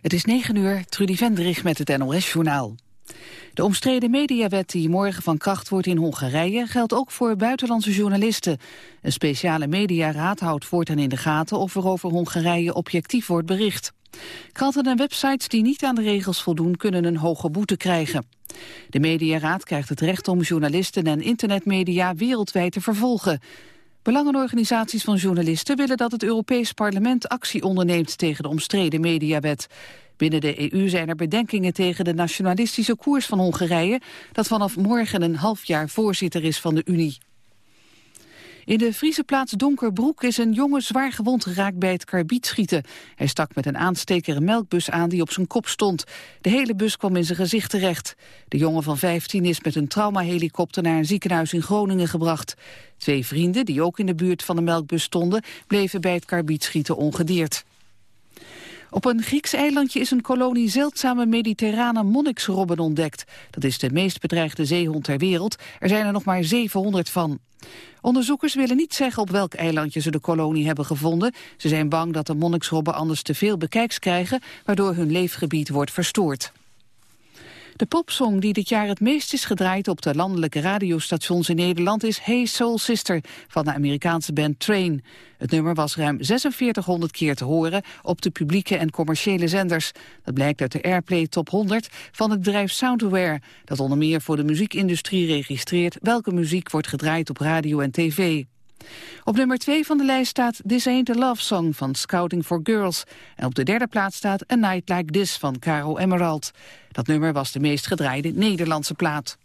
Het is 9 uur, Trudy Vendrich met het NOS-journaal. De omstreden mediawet die morgen van kracht wordt in Hongarije... geldt ook voor buitenlandse journalisten. Een speciale mediaraad houdt voortaan in de gaten... of er over Hongarije objectief wordt bericht. Kranten en websites die niet aan de regels voldoen... kunnen een hoge boete krijgen. De mediaraad krijgt het recht om journalisten en internetmedia wereldwijd te vervolgen. Belangenorganisaties van journalisten willen dat het Europees Parlement actie onderneemt tegen de omstreden mediawet. Binnen de EU zijn er bedenkingen tegen de nationalistische koers van Hongarije, dat vanaf morgen een half jaar voorzitter is van de Unie. In de Friese plaats Donkerbroek is een jongen zwaar gewond geraakt bij het karbietschieten. Hij stak met een aansteker een melkbus aan die op zijn kop stond. De hele bus kwam in zijn gezicht terecht. De jongen van 15 is met een traumahelikopter naar een ziekenhuis in Groningen gebracht. Twee vrienden, die ook in de buurt van de melkbus stonden, bleven bij het karbietschieten ongedeerd. Op een Grieks eilandje is een kolonie zeldzame mediterrane monniksrobben ontdekt. Dat is de meest bedreigde zeehond ter wereld. Er zijn er nog maar 700 van. Onderzoekers willen niet zeggen op welk eilandje ze de kolonie hebben gevonden. Ze zijn bang dat de monniksrobben anders te veel bekijks krijgen... waardoor hun leefgebied wordt verstoord. De popsong die dit jaar het meest is gedraaid op de landelijke radiostations in Nederland is Hey Soul Sister van de Amerikaanse band Train. Het nummer was ruim 4600 keer te horen op de publieke en commerciële zenders. Dat blijkt uit de Airplay Top 100 van het bedrijf Soundware, dat onder meer voor de muziekindustrie registreert welke muziek wordt gedraaid op radio en tv. Op nummer 2 van de lijst staat This Ain't a Love Song van Scouting for Girls. En op de derde plaats staat A Night Like This van Caro Emerald. Dat nummer was de meest gedraaide Nederlandse plaat.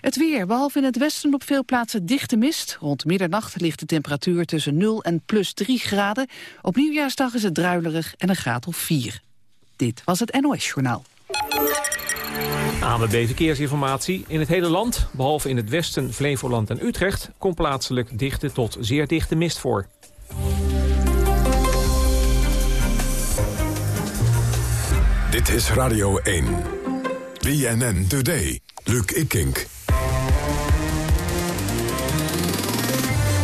Het weer, behalve in het westen op veel plaatsen dichte mist. Rond middernacht ligt de temperatuur tussen 0 en plus 3 graden. Op nieuwjaarsdag is het druilerig en een graad of 4. Dit was het NOS Journaal. ANWB Verkeersinformatie. In het hele land, behalve in het westen, Flevoland en Utrecht... komt plaatselijk dichte tot zeer dichte mist voor. Dit is Radio 1. BNN Today. Luc Ikink.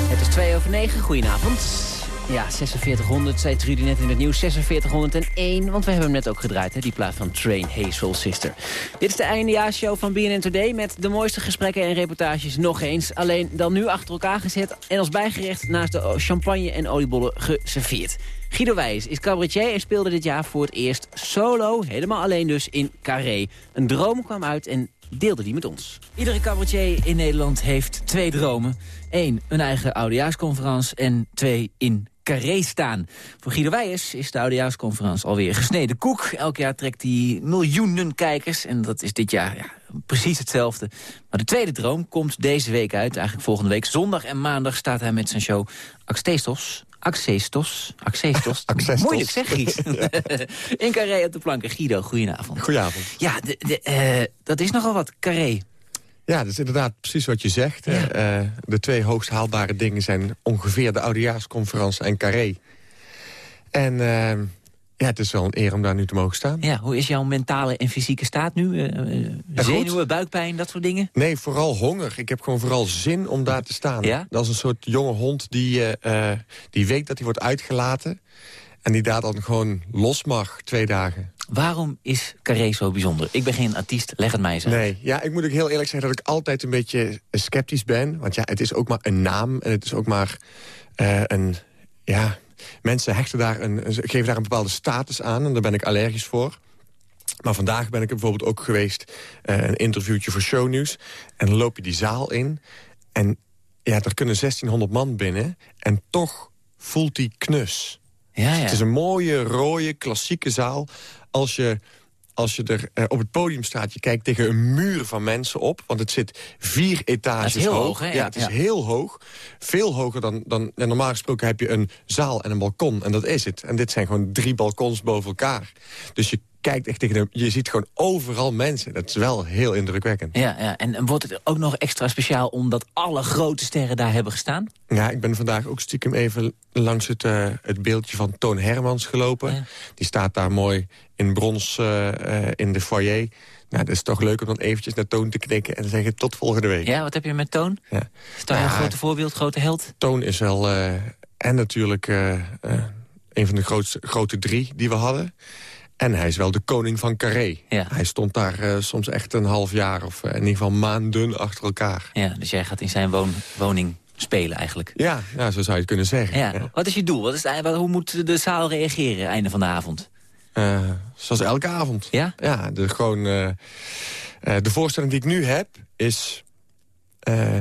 Het is 2 over 9. Goedenavond. Ja, 4600, zei Trudy net in het nieuws. 4601, want we hebben hem net ook gedraaid, hè, die plaat van Train Hazel Sister. Dit is de eindejaarshow van BNN Today met de mooiste gesprekken en reportages nog eens. Alleen dan nu achter elkaar gezet en als bijgerecht naast de champagne en oliebollen geserveerd. Guido Wijs is cabaretier en speelde dit jaar voor het eerst solo, helemaal alleen dus, in Carré. Een droom kwam uit en deelde die met ons. Iedere cabaretier in Nederland heeft twee dromen. Eén, een eigen oudejaarsconferentie en twee, in carré staan. Voor Guido Wijers is de oudejaarsconferentie alweer gesneden koek. Elk jaar trekt hij miljoenen kijkers en dat is dit jaar ja, precies hetzelfde. Maar de tweede droom komt deze week uit, eigenlijk volgende week. Zondag en maandag staat hij met zijn show Axtestos. Axestos. Axestos. Moeilijk zeg, Gies. In Carré op de planken. Guido, goedenavond. Goedenavond. Ja, de, de, uh, dat is nogal wat, Carré. Ja, dat is inderdaad precies wat je zegt. Ja. Uh, de twee hoogst haalbare dingen zijn ongeveer de oudejaarsconferentie en Carré. En uh, ja, het is wel een eer om daar nu te mogen staan. Ja, hoe is jouw mentale en fysieke staat nu? Uh, zenuwen, buikpijn, dat soort dingen? Nee, vooral honger. Ik heb gewoon vooral zin om daar te staan. Ja? Dat is een soort jonge hond die, die weet dat hij wordt uitgelaten... en die daar dan gewoon los mag, twee dagen. Waarom is Carré zo bijzonder? Ik ben geen artiest, leg het mij eens uit. Nee, ja, ik moet ook heel eerlijk zeggen dat ik altijd een beetje sceptisch ben. Want ja, het is ook maar een naam en het is ook maar uh, een... Ja, mensen hechten daar een, geven daar een bepaalde status aan en daar ben ik allergisch voor. Maar vandaag ben ik bijvoorbeeld ook geweest, uh, een interviewtje voor Shownieuws. En dan loop je die zaal in en ja, er kunnen 1600 man binnen en toch voelt die knus. Ja, ja. Het is een mooie, rode, klassieke zaal als je, als je er uh, op het podium staat, je kijkt tegen een muur van mensen op. Want het zit vier etages heel hoog. hoog hè? Ja, het is ja. heel hoog. Veel hoger dan... dan normaal gesproken heb je een zaal en een balkon. En dat is het. En dit zijn gewoon drie balkons boven elkaar. Dus je kijkt echt tegen de... Je ziet gewoon overal mensen. Dat is wel heel indrukwekkend. Ja, ja. En wordt het ook nog extra speciaal... omdat alle grote sterren daar hebben gestaan? Ja, ik ben vandaag ook stiekem even langs het, uh, het beeldje van Toon Hermans gelopen. Ja. Die staat daar mooi in brons uh, uh, in de foyer. Nou, dat is toch leuk om dan eventjes naar Toon te knikken... en te zeggen tot volgende week. Ja, wat heb je met Toon? Ja. Is dat een grote voorbeeld, grote held? Toon is wel... en natuurlijk een van de grootste, grote drie die we hadden. En hij is wel de koning van Carré. Ja. Hij stond daar eh, soms echt een half jaar of in ieder geval maanden achter elkaar. Ja, dus jij gaat in zijn woon, woning spelen eigenlijk. Ja, ja, zo zou je het kunnen zeggen. Ja. Ja. Wat is je doel? Wat is het, hoe moet de zaal reageren einde van de avond? Eh, zoals elke avond. Ja? Ja, de, gewoon, eh, eh, de voorstelling die ik nu heb is... eh,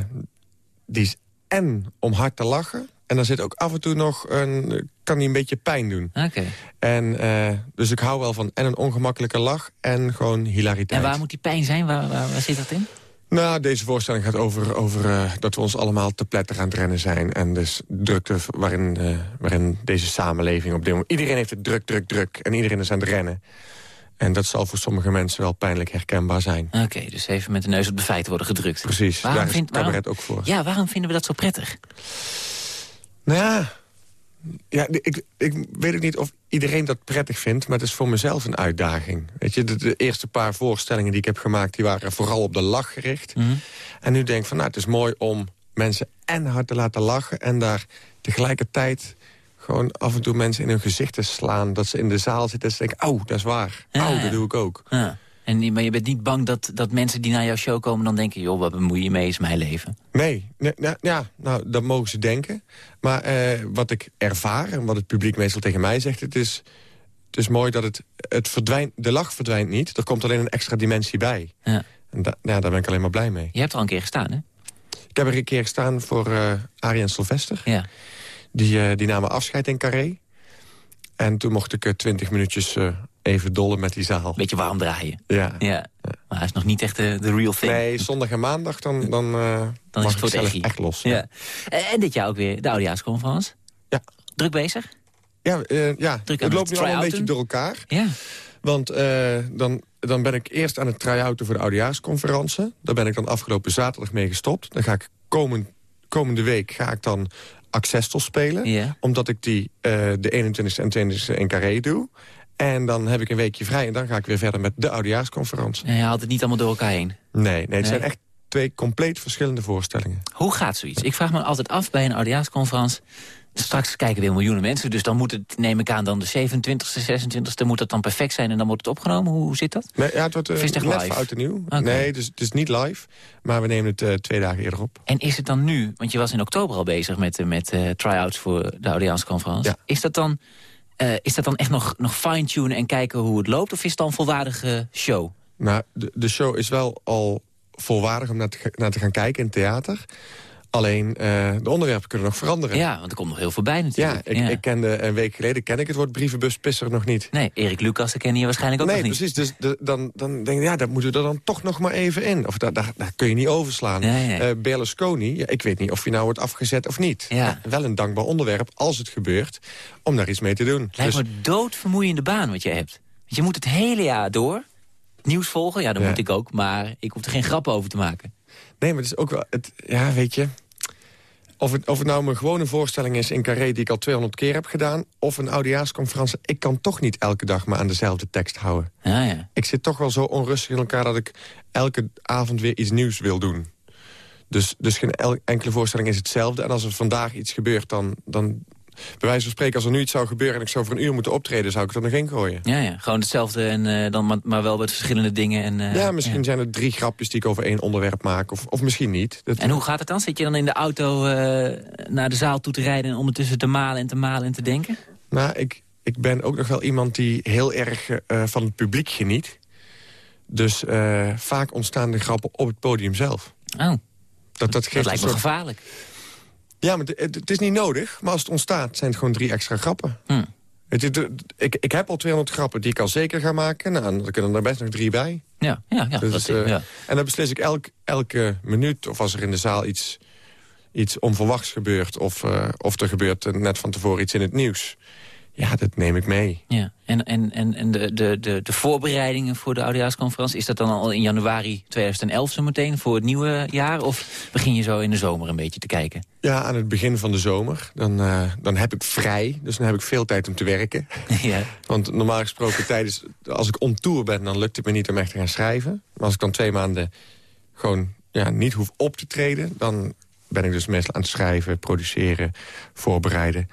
die is en om hard te lachen... en dan zit ook af en toe nog een... kan die een beetje pijn doen. Oké. En, eh, dus ik hou wel van en een ongemakkelijke lach en gewoon hilariteit. En waar moet die pijn zijn? Waar, waar, waar zit dat in? Nou, deze voorstelling gaat over, over eh, dat we ons allemaal te pletter aan het rennen zijn. En dus drukte waarin, eh, waarin deze samenleving op dit moment... Iedereen heeft het druk, druk, druk. En iedereen is aan het rennen. En dat zal voor sommige mensen wel pijnlijk herkenbaar zijn. Oké, dus even met de neus op de feiten worden gedrukt. Precies, Waarom daar is vindt- cabaret waarom- ook voor. Ja, waarom vinden we dat zo prettig? Nou ja, ja ik, ik weet ook niet of iedereen dat prettig vindt... maar het is voor mezelf een uitdaging. Weet je, de, de eerste paar voorstellingen die ik heb gemaakt... die waren vooral op de lach gericht. Mhm. En nu denk ik van, nou, het is mooi om mensen en hard te laten lachen... en daar tegelijkertijd gewoon af en toe mensen in hun gezicht te slaan... dat ze in de zaal zitten en ze denken, oh, dat is waar. Ja, oh, ja. dat doe ik ook. Ja. En, maar je bent niet bang dat, dat mensen die naar jouw show komen... dan denken, joh, wat bemoei je mee, is mijn leven. Nee, nee, nou, ja, nou, dat mogen ze denken. Maar eh, wat ik ervaar en wat het publiek meestal tegen mij zegt... het is, het is mooi dat het, het verdwijnt, de lach verdwijnt niet. Er komt alleen een extra dimensie bij. Ja. En da, ja, daar ben ik alleen maar blij mee. Je hebt er al een keer gestaan, hè? Ik heb er een keer gestaan voor eh Arie en Sylvester. Ja. Die, eh, die namen afscheid in Carré. En toen mocht ik eh, twintig minuutjes eh, even dollen met die zaal. Beetje warm draaien. Ja. Ja. Maar hij is nog niet echt de, de real thing. Nee, zondag en maandag dan, dan, eh Dan mag is het echi. echt los. Ja. En dit jaar ook weer de oudejaarsconferentie. Ja. Druk bezig? Ja, eh, ja. Druk het loopt het nu allemaal een beetje door elkaar. Ja. Want eh, dan, dan ben ik eerst aan het try-outen voor de oudejaarsconferentie. Daar ben ik dan afgelopen zaterdag mee gestopt. Dan ga ik komend, komende week ga ik dan Accestel spelen. Ja. Omdat ik die eh, de 21e en 20e in Carré doe. En dan heb ik een weekje vrij en dan ga ik weer verder met de oudejaarsconferentie. En je haalt het niet allemaal door elkaar heen. Nee, nee het Nee. zijn echt twee compleet verschillende voorstellingen. Hoe gaat zoiets? Ik vraag me altijd af bij een oudejaarsconferentie. Straks kijken weer miljoenen mensen, dus dan moet het, neem ik aan, dan de 27e, 26e, moet dat dan perfect zijn en dan wordt het opgenomen? Hoe, hoe zit dat? Nee, ja, het wordt eh, net live? oud en nieuw. Nee, dus, het is niet live, maar we nemen het eh, twee dagen eerder op. En is het dan nu, want je was in oktober al bezig met, eh, met try-outs voor de oudejaarsconferentie. Ja. Is dat dan, eh, is dat dan echt nog, nog fine-tunen en kijken hoe het loopt? Of is het dan een volwaardige show? Nou, de, de show is wel al volwaardig om naar te, naar te gaan kijken in theater. Alleen, eh, de onderwerpen kunnen nog veranderen. Ja, want er komt nog heel veel bij Ja, natuurlijk. ik, ik kende een week geleden ken ik het woord brievenbuspisser nog niet. Nee, Erik Lucas, ken je waarschijnlijk ook nee, nog niet. precies. Dus de, dan, dan denk ik, ja, dat moeten we er dan toch nog maar even in. Of daar, daar, daar kun je niet overslaan. Ja, ja. Eh, Berlusconi, ja, ik weet niet of hij nou wordt afgezet of niet. Ja. wel een dankbaar onderwerp, als het gebeurt, om daar iets mee te doen. Lijkt Dus- me een doodvermoeiende baan wat je hebt. Want je moet het hele jaar door nieuws volgen. Ja, dat Ja. moet ik ook, maar ik hoef er geen grappen over te maken. Nee, maar het is ook wel... Het, ja, weet je... Of het, of het nou mijn gewone voorstelling is in Carré... die ik al 200 keer heb gedaan... of een oudejaarsconferentie... ik kan toch niet elke dag maar aan dezelfde tekst houden. Ja, ja. Ik zit toch wel zo onrustig in elkaar... dat ik elke avond weer iets nieuws wil doen. Dus, dus geen el- enkele voorstelling is hetzelfde. En als er vandaag iets gebeurt, dan... dan bij wijze van spreken, als er nu iets zou gebeuren... en ik zou voor een uur moeten optreden, zou ik het er nog in gooien. Ja, ja. Gewoon hetzelfde, en, eh, dan, maar, maar wel met verschillende dingen. En, eh, ja, misschien zijn er drie grapjes die ik over één onderwerp maak. Of, of misschien niet. Dat, En hoe gaat het dan? Zit je dan in de auto eh, naar de zaal toe te rijden... en ondertussen te malen en te malen en te denken? Nou, ik, ik ben ook nog wel iemand die heel erg van het publiek geniet. Dus vaak ontstaan de grappen op het podium zelf. Oh, Dat, dat dat geeft lijkt een me soort... gevaarlijk. Ja, maar het, het- het is niet nodig. Maar als het ontstaat, zijn het gewoon drie extra grappen. Hm. De- ik, ik heb al 200 grappen die ik al zeker ga maken. Nou, dan kunnen er best nog drie bij. Ja, ja, ja. Dus, dat, ja. En dan beslis ik elk, elke minuut... of als er in de zaal iets, iets onverwachts gebeurt... of, eh, of er gebeurt net van tevoren iets in het nieuws. Ja, dat neem ik mee. Ja, en, en, en, en de, de, de, de voorbereidingen voor de oudejaarsconferentie... is dat dan al in januari 2011 zo meteen voor het nieuwe jaar? Of begin je zo in de zomer een beetje te kijken? Ja, aan het begin van de zomer. Dan, eh, dan heb ik vrij, dus dan heb ik veel tijd om te werken. ja. Want normaal gesproken tijdens... als ik on tour ben, dan lukt het me niet om echt te gaan schrijven. Maar als ik dan twee maanden gewoon ja, niet hoef op te treden... dan ben ik dus meestal aan het schrijven, produceren, voorbereiden.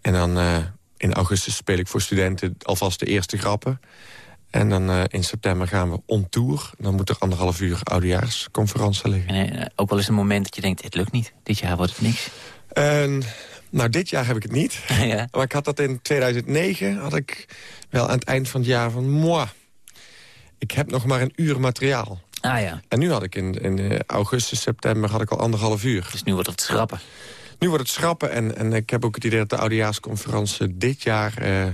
En dan, eh, in augustus speel ik voor studenten alvast de eerste grappen. En dan uh, in september gaan we on tour. Dan moet er anderhalf uur oudejaarsconferentie liggen. En uh, ook wel eens een moment dat je denkt, het lukt niet. Dit jaar wordt het niks. En, nou, dit jaar heb ik het niet. ja. Maar ik had dat in 2009, had ik wel aan het eind van het jaar van... moi, ik heb nog maar een uur materiaal. Ah ja. En nu had ik in, in uh, augustus, september had ik al anderhalf uur. Dus nu wordt het schrappen. Nu wordt het schrappen en, en ik heb ook het idee dat de oudejaarsconferentie dit jaar... Uh,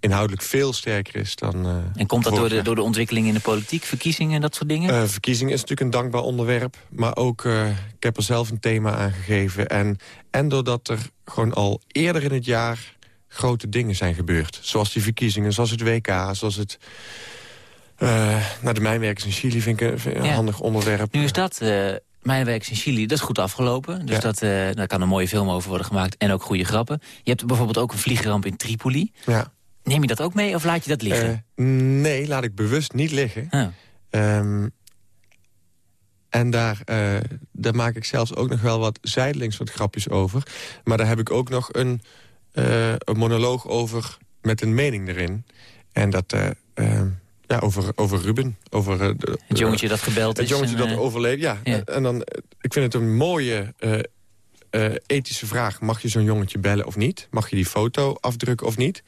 inhoudelijk veel sterker is dan... Uh, en komt dat door de, door de ontwikkeling in de politiek, verkiezingen en dat soort dingen? Uh, verkiezingen is natuurlijk een dankbaar onderwerp. Maar ook, uh, ik heb er zelf een thema aan gegeven. En, en doordat er gewoon al eerder in het jaar grote dingen zijn gebeurd. Zoals die verkiezingen, zoals het WK, zoals het... nou, de mijnwerkers in Chili vind ik een, vind een ja. handig onderwerp. Nu is dat... Mijnwerkers in Chili, dat is goed afgelopen. Dus ja. dat, daar kan een mooie film over worden gemaakt. En ook goede grappen. Je hebt bijvoorbeeld ook een vliegramp in Tripoli. Ja. Neem je dat ook mee of laat je dat liggen? Uh, nee, laat ik bewust niet liggen. Oh. Um, en daar, uh, daar maak ik zelfs ook nog wel wat zijdelings wat grapjes over. Maar daar heb ik ook nog een, een monoloog over met een mening erin. En dat... ja, over, over Ruben. Over, de, het jongetje dat gebeld het is. Het jongetje en, dat overleed, ja. ja. En dan, ik vind het een mooie ethische vraag. Mag je zo'n jongetje bellen of niet? Mag je die foto afdrukken of niet?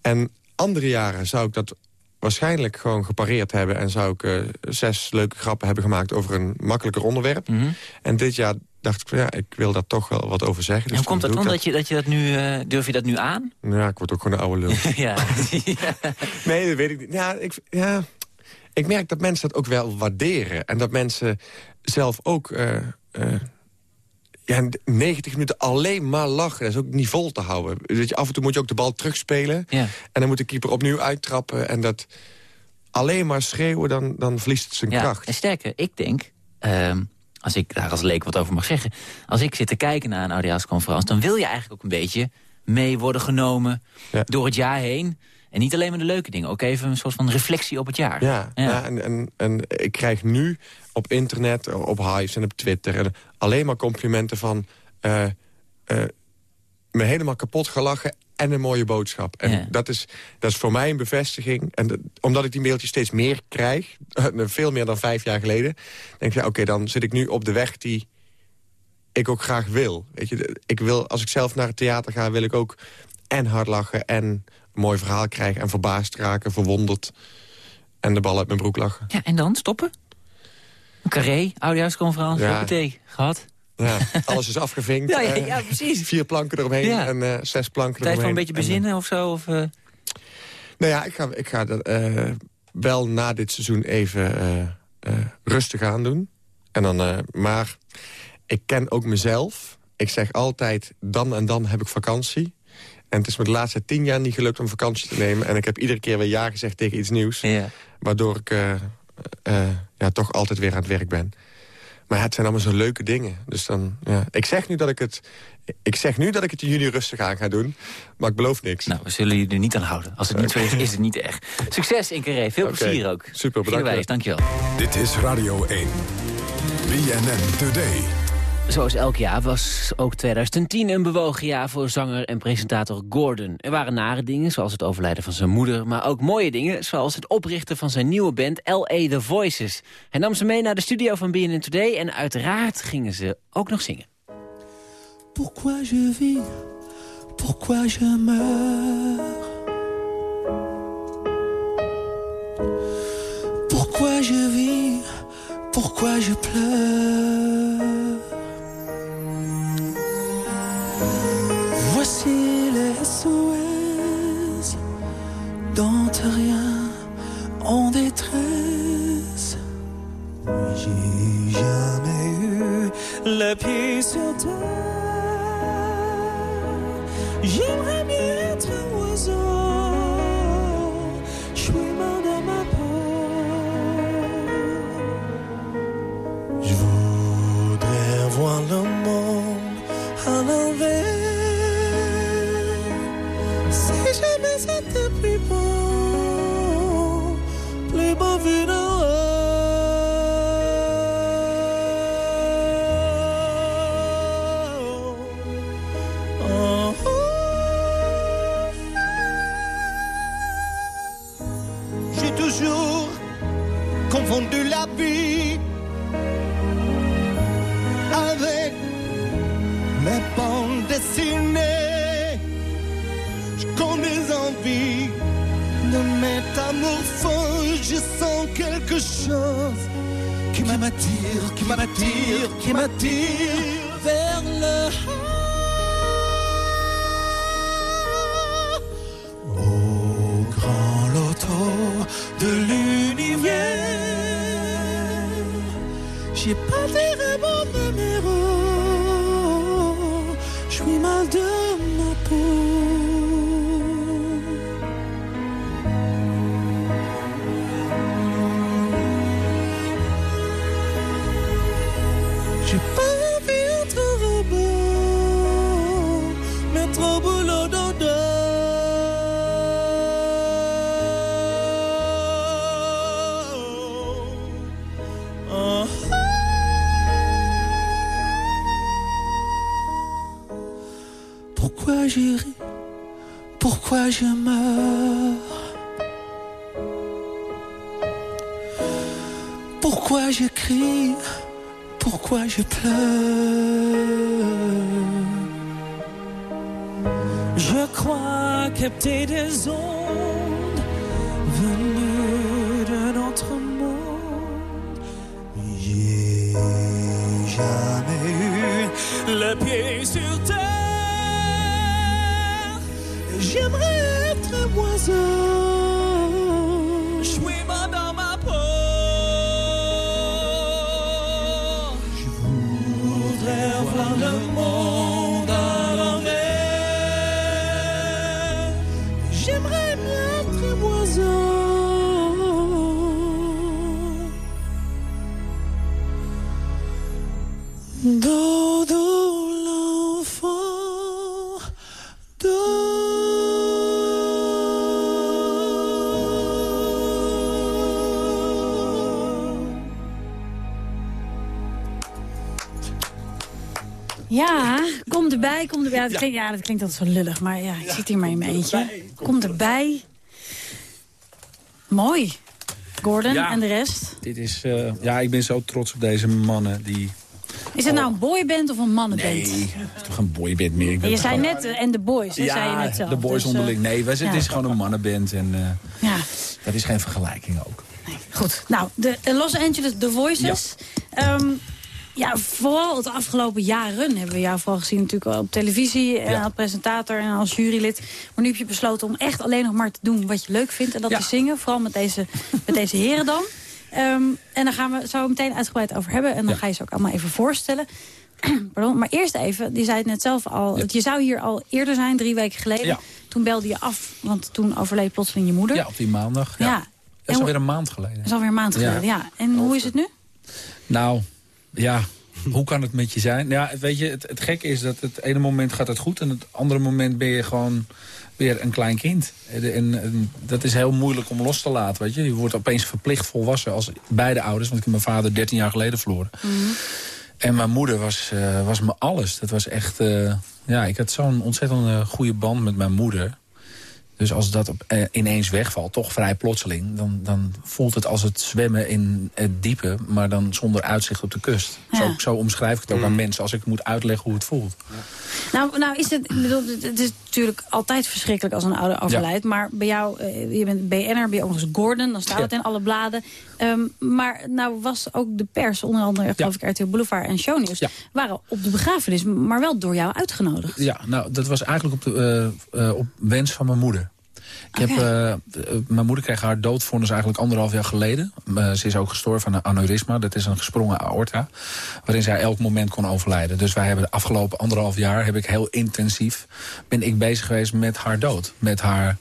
En andere jaren zou ik dat waarschijnlijk gewoon gepareerd hebben... en zou ik uh, zes leuke grappen hebben gemaakt over een makkelijker onderwerp. Mm -hmm. En dit jaar dacht ik, ja, ik wil daar toch wel wat over zeggen. Dus en hoe komt dat dan, dat je, dat je dat nu, uh, durf je dat nu aan? Ja, ik word ook gewoon een oude lul. ja. nee, dat weet ik niet. Ja, ik, ja, ik merk dat mensen dat ook wel waarderen. En dat mensen zelf ook... Uh, ja, 90 minuten alleen maar lachen. Dat is ook niet vol te houden. Dat je, af en toe moet je ook de bal terugspelen. Ja. En dan moet de keeper opnieuw uittrappen. En dat alleen maar schreeuwen, dan, dan verliest het zijn ja, kracht. En sterker, ik denk... Um, als ik daar als leek wat over mag zeggen... als ik zit te kijken naar een oudejaarsconferentie... dan wil je eigenlijk ook een beetje mee worden genomen ja. door het jaar heen. En niet alleen maar de leuke dingen. Ook even een soort van reflectie op het jaar. Ja, ja. ja en, en, en ik krijg nu op internet, op Hives en op Twitter... En alleen maar complimenten van... Uh, uh, me helemaal kapot gelachen en een mooie boodschap. En ja. dat, is, dat is voor mij een bevestiging. En de, omdat ik die mailtjes steeds meer krijg... veel meer dan vijf jaar geleden... denk ik, ja, oké, okay, dan zit ik nu op de weg die ik ook graag wil. Weet je, ik wil, als ik zelf naar het theater ga, wil ik ook en hard lachen... en een mooi verhaal krijgen en verbaasd raken, verwonderd... en de bal uit mijn broek lachen. Ja, en dan stoppen? Een carré, oudejaarsconferentie, Ja. gehad. Ja, alles is afgevinkt. Ja, ja, eh, ja, precies. Vier planken eromheen en eh, zes planken Tijd voor eromheen. een beetje En, eh, bezinnen of zo? Of, uh... Nou ja, ik ga, ik ga dat wel na dit seizoen even rustig aan doen. En dan, maar ik ken ook mezelf. Ik zeg altijd, dan en dan heb ik vakantie. En het is me de laatste tien jaar niet gelukt om vakantie te nemen. En ik heb iedere keer weer ja gezegd tegen iets nieuws. Ja. Waardoor ik ja, toch altijd weer aan het werk ben. Maar ja, het zijn allemaal zo leuke dingen. Dus dan, ja. Ik zeg nu dat ik het... Ik zeg nu dat ik het in juni rustig aan ga doen. Maar ik beloof niks. Nou, we zullen je er niet aan houden. Als het niet zo is, is het niet echt. Succes in Carré. Veel plezier ook. super, bedankt. Wijs, dankjewel. Dit is Radio 1. BNN Today. Zoals elk jaar was ook 2010 een bewogen jaar voor zanger en presentator Gordon. Er waren nare dingen, zoals het overlijden van zijn moeder... maar ook mooie dingen, zoals het oprichten van zijn nieuwe band L.A. The Voices. Hij nam ze mee naar de studio van BNN Today... en uiteraard gingen ze ook nog zingen. Pourquoi je vis, pourquoi je meurs Pourquoi je vis, pourquoi je pleure Voici les SOS rien en détresse. J'ai jamais eu le pied sur terre. J'aimerais mieux être un oiseau. Toujours confondu la vie avec mes bandes dessinées. Je connais envie de métamorphose, je sens quelque chose qui m'attire, qui m'attire, qui m'attire vers le capter des ondes venues d'un autre monde. J'ai jamais eu le pied sur terre. J'aimerais être oiseau. Je suis mal dans ma peau. Je voudrais voir le monde erbij, kom erbij. Ja, dat klinkt, ja, dat klinkt altijd zo lullig, maar ja, ik zit hier maar in mijn eentje. Kom erbij. Mooi. Gordon Ja. en de rest. Dit is, eh, ja, ik ben zo trots op deze mannen die... Is het nou een boyband of een mannenband? Nee, het is toch een boyband meer. Ik ben je zei gewoon- net, eh, en de boys, hè, zei je net zelf. de boys Dus, eh, onderling. Nee, wij, het ja. is gewoon een mannenband en eh, Ja, dat is geen vergelijking ook. goed. Nou, de Los Angeles The Voices. Ja. Ja, vooral het afgelopen jaren hebben we jou vooral gezien natuurlijk op televisie. En Ja. als presentator en als jurylid. Maar nu heb je besloten om echt alleen nog maar te doen wat je leuk vindt. En dat Ja. te zingen, vooral met deze, met deze heren dan. Ehm, en daar gaan we zo meteen uitgebreid over hebben. En dan Ja. ga je ze ook allemaal even voorstellen. Pardon, maar eerst even, die zei het net zelf al. Ja. Je zou hier al eerder zijn, drie weken geleden. Ja. Toen belde je af, want toen overleed plotseling je moeder. Ja, op die maandag. Ja. Dat is alweer een maand geleden. Dat is alweer een maand geleden, ja. En hoe is het nu? Nou, ja, hoe kan het met je zijn? Ja, weet je, het, het gekke is dat het ene moment gaat het goed... en het andere moment ben je gewoon weer een klein kind. En, en, dat is heel moeilijk om los te laten, weet je. Je wordt opeens verplicht volwassen als beide ouders... want ik heb mijn vader 13 jaar geleden verloren. En mijn moeder was, eh, was me alles. Dat was echt... eh, ja, ik had zo'n ontzettend goede band met mijn moeder... Dus als dat op, eh, ineens wegvalt, toch vrij plotseling... Dan, dan voelt het als het zwemmen in het diepe... maar dan zonder uitzicht op de kust. Ja. Zo, zo omschrijf ik het ook aan mensen... als ik moet uitleggen hoe het voelt. Nou, nou is het, bedoel, het is natuurlijk altijd verschrikkelijk als een ouder overlijdt. Maar bij jou, eh, je bent BN'er, ben je overigens Gordon, dan staat het in alle bladen. Ehm, maar nou was ook de pers, onder andere geloof ik RTL Boulevard en Shownieuws... Waren op de begrafenis, maar wel door jou uitgenodigd. Ja, nou, dat was eigenlijk op, de, eh, op wens van mijn moeder. Ik heb, eh, eh, mijn moeder kreeg haar doodvonnis eigenlijk anderhalf jaar geleden. Eh, ze is ook gestorven van een aneurysma. Dat is een gesprongen aorta. Waarin zij elk moment kon overlijden. Dus wij hebben de afgelopen anderhalf jaar... heb ik heel intensief ben ik bezig geweest met haar dood. Met haar,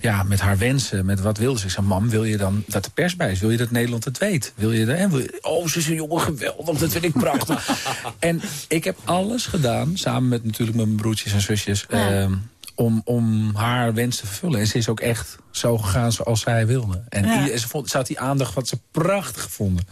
ja, met haar wensen. Met wat wilde ze. Ik zei, mam, wil je dan dat de pers bij is? Wil je dat Nederland het weet? Wil je dat, en wil je- oh, ze is een jongen, geweldig. Dat vind ik prachtig. en ik heb alles gedaan, samen met natuurlijk met mijn broertjes en zusjes... Ja. ehm, om, om haar wens te vervullen. En ze is ook echt zo gegaan zoals zij wilde. En Ja. ze, vond, ze had die aandacht wat ze prachtig vonden.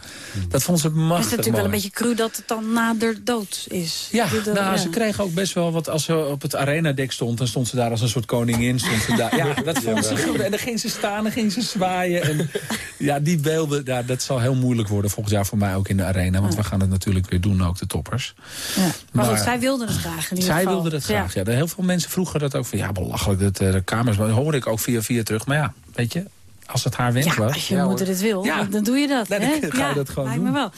Dat vond ze Het machtig is natuurlijk wel een beetje cru dat het dan na de dood is. Ja, De- nou, ja. ze kreeg ook best wel wat als ze op het arenadek stond. Dan stond ze daar als een soort koningin. Stond ze daar. Ja, dat vond ze goed. En dan ging ze staan en ging ze zwaaien. En ja, die beelden, ja, dat zal heel moeilijk worden volgend jaar voor mij ook in de arena. Want we gaan het natuurlijk weer doen, ook de toppers. Ja. Maar, goed, Maar- zij wilde het graag in ieder Zij geval. wilde dat Ja. graag. Ja. Heel veel mensen vroegen dat ook van ja, belachelijk, dat, eh, de kamers. Maar dat hoor ik ook via via terug. Maar ja, weet je, als het haar wens Ja, was. als je moeder dit wil, Ja. dan doe je dat. Nee, dan hè? ga je ja, dat gewoon lijkt doen. me wel.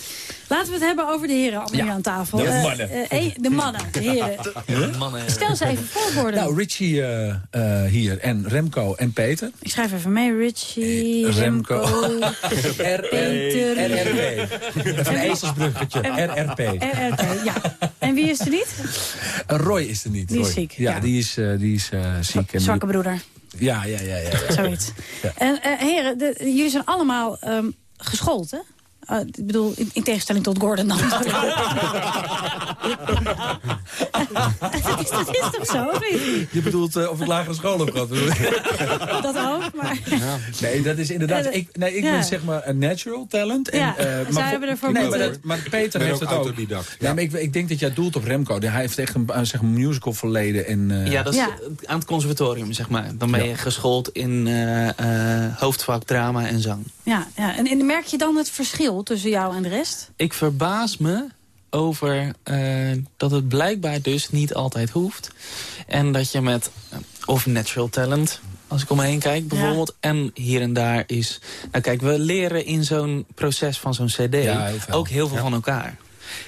Laten we het hebben over de heren allemaal Ja. hier aan tafel. De Eh, mannen. eh, eh, de mannen, de heren. Mannen. Stel ze even voor, Gordon. Nou, Richie eh, eh, hier en Remco en Peter. Ik schrijf even mee. Richie, Remco. Remco, Peter. RRP. Van Ezelsbruggetje. RRP. RRP, ja. En wie is er niet? Eh, Roy is er niet. Die is Roy. ziek, Ja, ja. die is, eh, die is eh, ziek. En Zwakke broeder, Ja, ja, ja. ja, ja. zoiets. En heren, de- jullie zijn allemaal ehm, geschoold, hè? Eh, ik bedoel, in, in tegenstelling tot Gordon dan. dat, is, dat is toch zo? Je bedoelt eh, of ik lagere school heb gehad? Dat ook, maar... Nee, dat is inderdaad... Ik, nee, ik ja. ben zeg maar een natural talent. En, Ja, eh, zij voor- hebben ervoor nee, moeten. maar, dat, maar Peter ben heeft ook het ook. Ja. ja. maar ik, ik denk dat jij doelt op Remco. Hij heeft echt een, zeg, een musical verleden. En, eh, Ja, dat is Ja. aan het conservatorium, zeg maar. Dan ben je Ja. geschoold in eh, eh, hoofdvak drama en zang. Ja, ja. En, en merk je dan het verschil tussen jou en de rest? Ik verbaas me over eh, dat het blijkbaar dus niet altijd hoeft. En dat je met, eh, of natural talent, als ik om me heen kijk bijvoorbeeld. En hier en daar is... Nou kijk, we leren in zo'n proces van zo'n cd Ja, heel veel. ook heel veel van elkaar.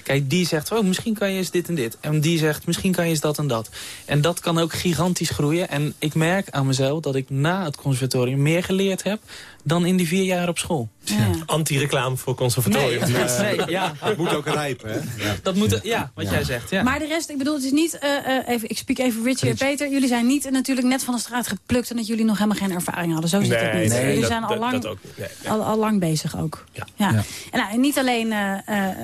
Kijk, die zegt, oh, misschien kan je eens dit en dit. En die zegt, misschien kan je eens dat en dat. En dat kan ook gigantisch groeien. En ik merk aan mezelf dat ik na het conservatorium meer geleerd heb... dan in die vier jaar op school. Ja. Anti-reclame voor conservatorium. nee, ja, Het moet ook rijpen, hè? Ja. dat moet, ja, wat jij zegt. Ja. Maar de rest, ik bedoel, het is niet... eh, eh, even, ik spreek even Richie en Peter. Jullie zijn niet eh, natuurlijk net van de straat geplukt... en dat jullie nog helemaal geen ervaring hadden. Zo zit het niet. nee, jullie dat- zijn al dat- lang, dat ook. Al, al lang bezig ook. Ja. Ja. Ja. En, nou, en niet alleen eh, eh,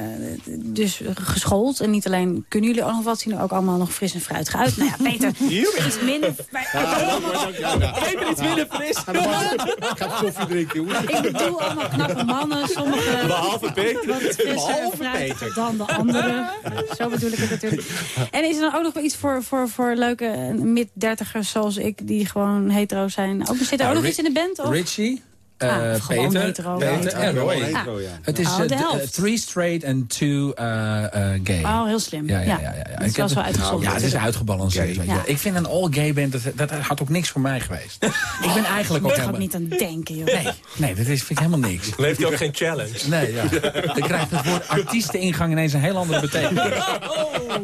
dus geschoold... en niet alleen kunnen jullie ook nog wat zien... er ook allemaal nog fris en fruitig uit. Nou ja, Peter, iets minder... Peter iets minder fris. Ga koffie jongens. Ik bedoel allemaal knappe mannen. Sommige Behalve Peter. wat frisser en fruitiger dan de anderen. Zo bedoel ik het natuurlijk. En is er dan ook nog wel iets voor, voor, voor leuke mid-dertigers zoals ik... die gewoon hetero zijn? Ook, zit er ook Nou, nog iets in de band? Of? Richie, eh, Ah, gewoon Peter, hetero. Peter en Roy. Hetero, ja. Het is Oh, eh, eh, three straight and two eh, eh, gay. Oh, heel slim. Ja, ja, ja. ja, ja. Dat is wel zo het- uitgezocht. Ja, het is uitgebalanceerd. Ik vind een all-gay band, dat, dat had ook niks voor mij geweest. ik ben eigenlijk ook ga ik helemaal... niet aan denken, joh. Nee, nee, dat is, vind ik helemaal niks. Dan heeft hij ook geen challenge. Nee, ja. Dan krijgt het woord artiesteningang ineens een heel andere betekenis.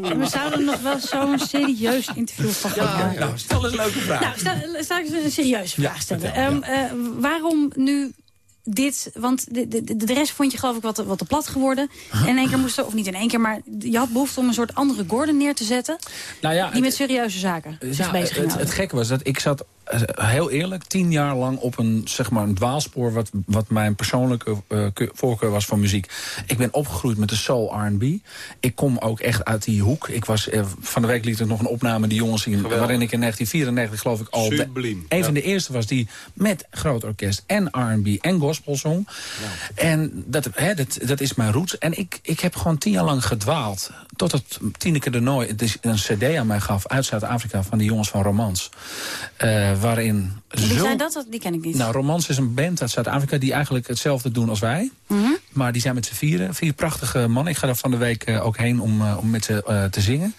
En we zouden nog wel zo'n serieus interview van gaan maken. Nou, stel eens een leuke vraag. Nou, sta, sta ik eens een serieuze vraag stellen. Ehm, eh, waarom nu dit? Want de, de, de rest vond je geloof ik wat, te- wat te plat geworden. En in één keer moest er, of niet in één keer, maar je had behoefte om een soort andere Gordon neer te zetten. nou ja, Die met serieuze zaken zich Ja, bezig ging het, gekke was dat ik zat, heel eerlijk, tien jaar lang op een, zeg maar, een dwaalspoor... wat, wat mijn persoonlijke eh, ke- voorkeur was voor muziek. Ik ben opgegroeid met de soul R&B. Ik kom ook echt uit die hoek. Ik was, eh, van de week liet ik nog een opname die jongens zien... waarin ik in 1994 geloof ik al... de- een van de eerste was die met groot orkest en R&B en gospelzong. En dat, hè, dat, dat is mijn roots. En ik, ik heb gewoon tien jaar lang gedwaald. Tot het Tineke de Nooi een cd aan mij gaf uit Zuid-Afrika... van die jongens van Romans. Eh, waarin... Wie zo- zijn dat? Dat- Die ken ik niet. Nou, Romans is een band uit Zuid-Afrika... die eigenlijk hetzelfde doen als wij. Mhm. Maar die zijn met z'n vieren. Vier prachtige mannen. Ik ga daar van de week eh, ook heen om, eh, om met ze eh, te zingen.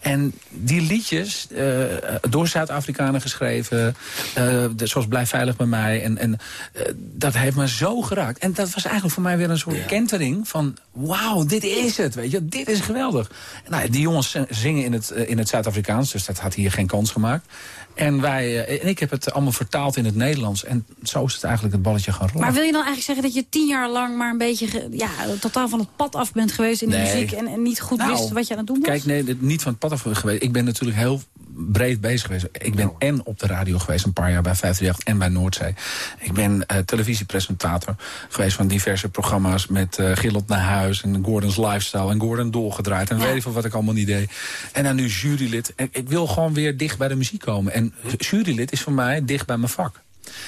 En die liedjes, eh, door Zuid-Afrikanen geschreven... eh, de- zoals Blijf Veilig bij mij. En, en dat heeft me zo geraakt. En dat was eigenlijk voor mij weer een soort kentering van... wauw, dit is het, weet je. Dit is geweldig. Nou, die jongens zingen in het, in het Zuid-Afrikaans. Dus dat had hier geen kans gemaakt. En, wij, eh, en ik heb het allemaal vertaald in het Nederlands. En zo is het eigenlijk het balletje gaan rollen. Maar wil je dan eigenlijk zeggen dat je tien jaar lang maar een beetje ja, totaal van het pad af bent geweest in de Nee. muziek en, en niet goed Nou, wist wat je aan het doen was? Kijk, nee, niet van het pad af geweest. Ik ben natuurlijk heel breed bezig geweest. Ik ben en op de radio geweest een paar jaar bij 538 en bij Noordzee. Ik ben eh, televisiepresentator geweest van diverse programma's... met uh, Gillot naar huis en Gordon's Lifestyle en Gordon doorgedraaid. En weet ik veel wat ik allemaal niet deed. En dan nu jurylid. En ik wil gewoon weer dicht bij de muziek komen. En jurylid is voor mij dicht bij mijn vak.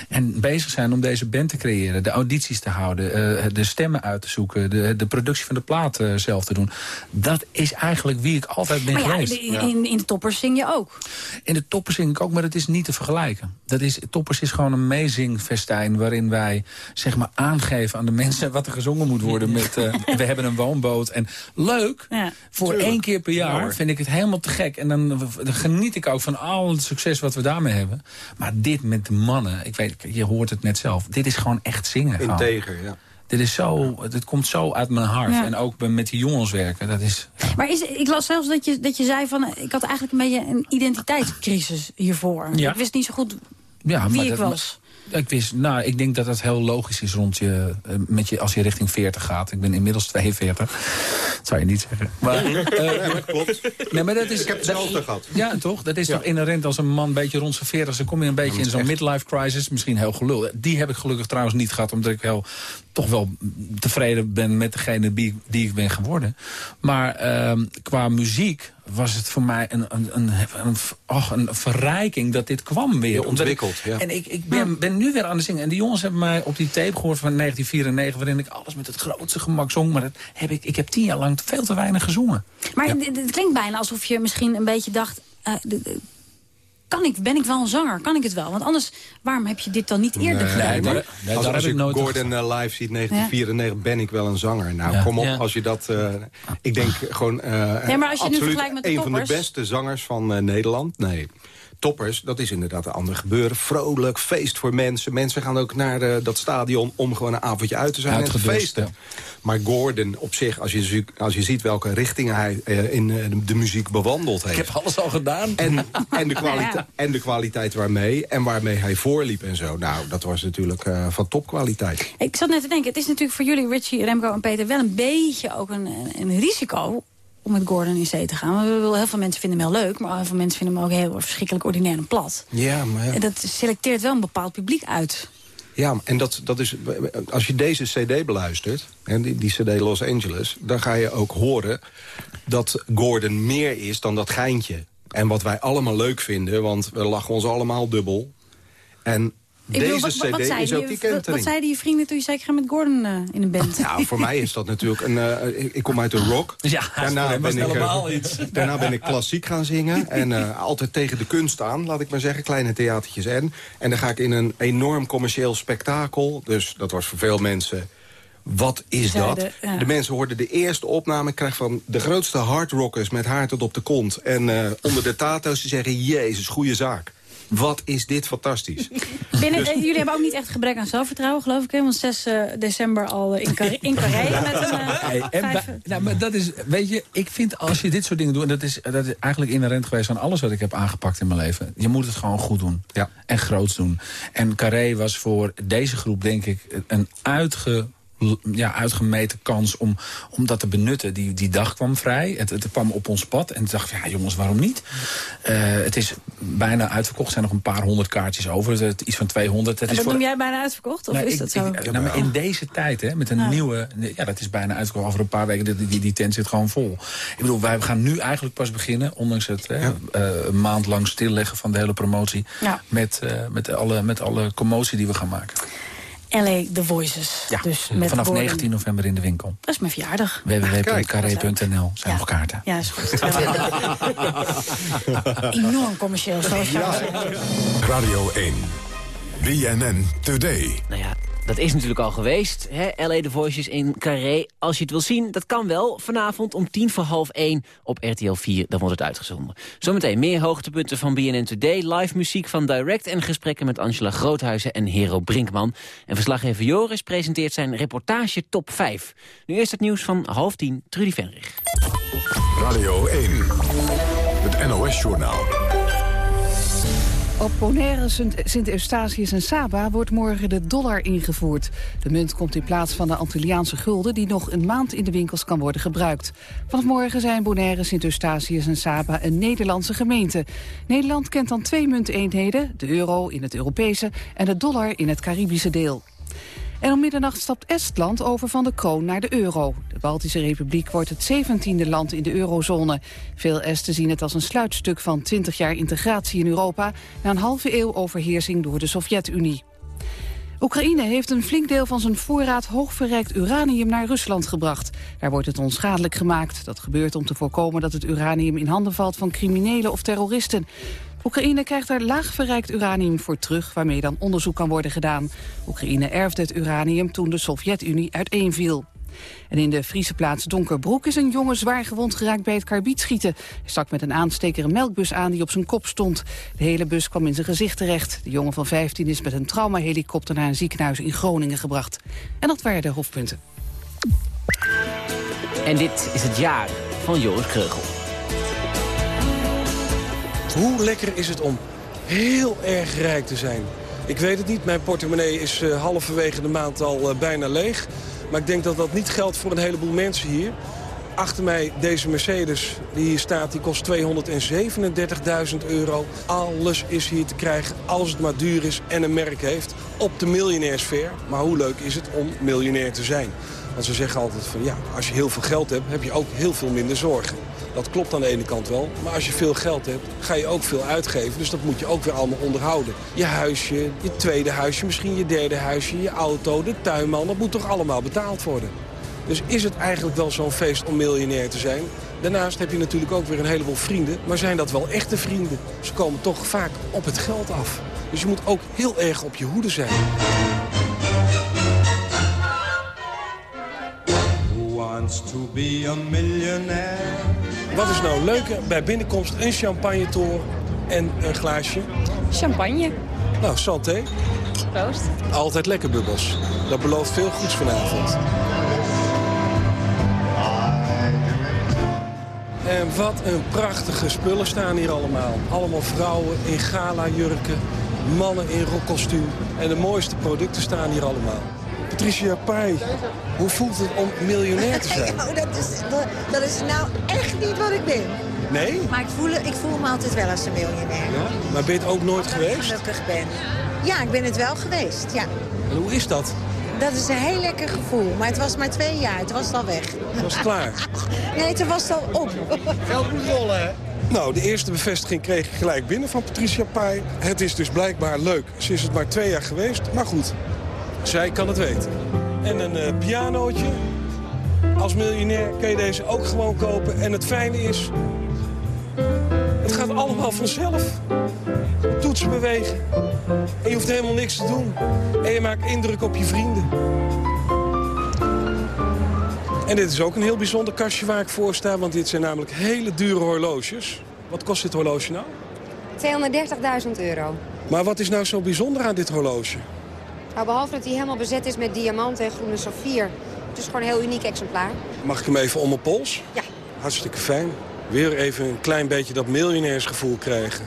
En bezig zijn om deze band te creëren. De audities te houden. Uh, de stemmen uit te zoeken. De, de productie van de plaat uh, zelf te doen. Dat is eigenlijk wie ik altijd ben maar ja, geweest. In, in, in de toppers zing je ook. In de toppers zing ik ook, maar het is niet te vergelijken. Dat is, toppers is gewoon een meezingfestijn... waarin wij zeg maar aangeven aan de mensen wat er gezongen moet worden. Met, uh, we hebben een woonboot. En leuk, ja, voor tuurlijk. één keer per jaar ja, vind ik het helemaal te gek. En dan, dan geniet ik ook van al het succes wat we daarmee hebben. Maar dit met de mannen ik weet, je hoort het net zelf. Dit is gewoon echt zingen. Integer, ja. Dit is zo, dit komt zo uit mijn hart. Ja. En ook met die jongens werken. Dat is, ja. Maar is, ik las zelfs dat je, dat je zei van... ik had eigenlijk een beetje een identiteitscrisis hiervoor. Ja. Ik wist niet zo goed ja, wie ik dat, was. Ik, wist, nou, ik denk dat dat heel logisch is rond je, met je, als je richting 40 gaat. Ik ben inmiddels 42. Dat zou je niet zeggen. Maar, uh, ja, klopt. Nee, maar dat is, ik heb hetzelfde gehad. Ja, toch? Dat is ja. toch inherent als een man een beetje rond zijn 40. Dan kom je een beetje in zo'n midlife crisis. Misschien heel gelul. Die heb ik gelukkig trouwens niet gehad. Omdat ik heel, toch wel tevreden ben met degene die, die ik ben geworden. Maar uh, qua muziek was het voor mij een, een, een, een, oh, een verrijking dat dit kwam weer. Je ontwikkeld, ja. En ik, ik ben, ben nu weer aan de zingen. En die jongens hebben mij op die tape gehoord van 1994... waarin ik alles met het grootste gemak zong. Maar dat heb ik, ik heb tien jaar lang veel te weinig gezongen. Maar ja. het, het klinkt bijna alsof je misschien een beetje dacht... Uh, de, kan ik, ben ik wel een zanger? Kan ik het wel? Want anders, waarom heb je dit dan niet eerder nee, gedaan? Nee, nee, als, als je Gordon uh, live ziet, 1994, ja. ben ik wel een zanger. Nou, ja. kom op, ja. als je dat... Uh, ik denk gewoon uh, ja, maar als je absoluut nu vergelijkt met de een van de beste zangers van Nederland. Nee. Toppers, dat is inderdaad een ander gebeuren. Vrolijk, feest voor mensen. Mensen gaan ook naar de, dat stadion om gewoon een avondje uit te zijn en te feesten. Ja. Maar Gordon op zich, als je, als je ziet welke richting hij uh, in uh, de, muziek bewandeld heeft. Ik heb alles al gedaan. En, en, de kwaliteit, en de kwaliteit waarmee. En waarmee hij voorliep en zo. Nou, dat was natuurlijk uh, van topkwaliteit. Ik zat net te denken, het is natuurlijk voor jullie, Richie, Remco en Peter... wel een beetje ook een, een risico om met Gordon in zee te gaan. Want heel veel mensen vinden hem heel leuk... maar heel veel mensen vinden hem ook heel verschrikkelijk ordinair en plat. Ja, maar ja. En dat selecteert wel een bepaald publiek uit. Ja, en dat, dat is, als je deze cd beluistert, en die, die cd Los Angeles... dan ga je ook horen dat Gordon meer is dan dat geintje. En wat wij allemaal leuk vinden, want we lachen ons allemaal dubbel. En deze wat, cd wat, wat is ook die kentering. Wat, wat zeiden je vrienden toen je zei, ik ga met Gordon uh, in een band? Nou, voor mij is dat natuurlijk een... Uh, ik, ik, kom uit de rock. Ja, daarna ben ik, helemaal iets. Daarna ben ik klassiek gaan zingen. En uh, altijd tegen de kunst aan, laat ik maar zeggen. Kleine theatertjes en. En dan ga ik in een enorm commercieel spektakel. Dus dat was voor veel mensen... Wat is dat? ja. De mensen hoorden de eerste opname. Ik krijg van de grootste hardrockers met haar tot op de kont. En uh, onder de tato's die zeggen... Jezus, goede zaak. Wat is dit fantastisch. Binnen, dus... Jullie hebben ook niet echt gebrek aan zelfvertrouwen, geloof ik. Hè? Want 6 uh, december al in, Carré, in Carré met een uh, hey, en nou, maar dat is, weet je, ik vind als je dit soort dingen doet... en dat is, dat is eigenlijk inherent geweest aan alles wat ik heb aangepakt in mijn leven. Je moet het gewoon goed doen. Ja. En groots doen. En Carré was voor deze groep, denk ik, een uitge ja, uitgemeten kans om, om dat te benutten. Die, die dag kwam vrij, het, het kwam op ons pad. En ik dacht, ja jongens, waarom niet? Uh, het is bijna uitverkocht, er zijn nog een paar honderd kaartjes over. Het, iets van 200. Het en is dat voor... noem jij bijna uitverkocht? Of nou, is ik, dat zo? Ik, nou, maar in deze tijd, hè, met een Ja. nieuwe... Ja, dat is bijna uitverkocht. Over een paar weken, die, die, die tent zit gewoon vol. Ik bedoel, wij gaan nu eigenlijk pas beginnen... ondanks het hè, Ja. eh, een maand lang stilleggen van de hele promotie... Ja. Met, eh, met, alle, met alle commotie die we gaan maken. LA The Voices. Ja, dus met vanaf Gordon. 19 november in de winkel. Dat is mijn verjaardag. www.carré.nl zijn Ja. nog kaarten. Ja, is goed. Enorm commercieel, zoals. Radio 1. BNN Today. Nou ja, dat is natuurlijk al geweest. Hè? LA The Voices in Carré. Als je het wil zien, dat kan wel. Vanavond om tien voor half één op RTL 4. Dan wordt het uitgezonden. Zometeen meer hoogtepunten van BNN Today. Live muziek van Direct en gesprekken met Angela Groothuizen en Hero Brinkman. En verslaggever Joris presenteert zijn reportage top 5. Nu eerst het nieuws van half tien. Trudy Venrich. Radio 1. Het NOS-journaal. Op Bonaire, Sint- Sint-Eustatius en Saba wordt morgen de dollar ingevoerd. De munt komt in plaats van de Antilliaanse gulden... die nog een maand in de winkels kan worden gebruikt. Vanaf morgen zijn Bonaire, Sint-Eustatius en Saba een Nederlandse gemeente. Nederland kent dan twee munteenheden, de euro in het Europese... en de dollar in het Caribische deel. En om middernacht stapt Estland over van de kroon naar de euro. De Baltische Republiek wordt het 17e land in de eurozone. Veel Esten zien het als een sluitstuk van 20 jaar integratie in Europa... na een halve eeuw overheersing door de Sovjet-Unie. Oekraïne heeft een flink deel van zijn voorraad hoogverrijkt uranium naar Rusland gebracht. Daar wordt het onschadelijk gemaakt. Dat gebeurt om te voorkomen dat het uranium in handen valt van criminelen of terroristen. Oekraïne krijgt daar laag verrijkt uranium voor terug, waarmee dan onderzoek kan worden gedaan. Oekraïne erfde het uranium toen de Sovjet-Unie uiteenviel. En in de Friese plaats Donkerbroek is een jongen zwaar gewond geraakt bij het karbietschieten. Hij stak met een aansteker een melkbus aan die op zijn kop stond. De hele bus kwam in zijn gezicht terecht. De jongen van 15 is met een traumahelikopter naar een ziekenhuis in Groningen gebracht. En dat waren de hoofdpunten. En dit is het jaar van Joris Kreugel. Hoe lekker is het om heel erg rijk te zijn? Ik weet het niet, mijn portemonnee is eh, halverwege de maand al eh, bijna leeg. Maar ik denk dat dat niet geldt voor een heleboel mensen hier. Achter mij deze Mercedes die hier staat, die kost 237.000 euro. Alles is hier te krijgen, als het maar duur is en een merk heeft. Op de miljonairsfair. Maar hoe leuk is het om miljonair te zijn? Want ze zeggen altijd van ja, als je heel veel geld hebt, heb je ook heel veel minder zorgen. Dat klopt aan de ene kant wel. Maar als je veel geld hebt, ga je ook veel uitgeven. Dus dat moet je ook weer allemaal onderhouden. Je huisje, je tweede huisje, misschien je derde huisje, je auto, de tuinman. Dat moet toch allemaal betaald worden. Dus is het eigenlijk wel zo'n feest om miljonair te zijn? Daarnaast heb je natuurlijk ook weer een heleboel vrienden. Maar zijn dat wel echte vrienden? Ze komen toch vaak op het geld af. Dus je moet ook heel erg op je hoede zijn. Wants to be a millionaire? Wat is nou leuker bij binnenkomst? Een champagnetoren en een glaasje. Champagne. Nou, santé. Proost. Altijd lekker, Bubbels. Dat belooft veel goeds vanavond. En wat een prachtige spullen staan hier allemaal. Allemaal vrouwen in gala-jurken, mannen in rockkostuum. En de mooiste producten staan hier allemaal. Patricia Pai, hoe voelt het om miljonair te zijn? Oh, dat, is, dat is nou echt niet wat ik ben. Nee? Maar ik voel, ik voel me altijd wel als een miljonair. Ja? Maar ben je het ook nooit Omdat ik geweest? gelukkig ben. Ja, ik ben het wel geweest, ja. En hoe is dat? Dat is een heel lekker gevoel. Maar het was maar twee jaar, het was al weg. Het was klaar. Nee, het was al op. Geld moet rollen, hè? Nou, de eerste bevestiging kreeg ik gelijk binnen van Patricia Pai. Het is dus blijkbaar leuk. Ze is het maar twee jaar geweest, maar goed. Zij kan het weten. En een eh, pianootje. Als miljonair kan je deze ook gewoon kopen. En het fijne is... Het gaat allemaal vanzelf. Toetsen bewegen. En je hoeft helemaal niks te doen. En je maakt indruk op je vrienden. En dit is ook een heel bijzonder kastje waar ik voor sta. Want dit zijn namelijk hele dure horloges. Wat kost dit horloge nou? 230.000 euro. Maar wat is nou zo bijzonder aan dit horloge? Nou, behalve dat hij helemaal bezet is met diamanten en groene saffier. Het is gewoon een heel uniek exemplaar. Mag ik hem even om mijn pols? Ja. Hartstikke fijn. Weer even een klein beetje dat miljonairsgevoel krijgen.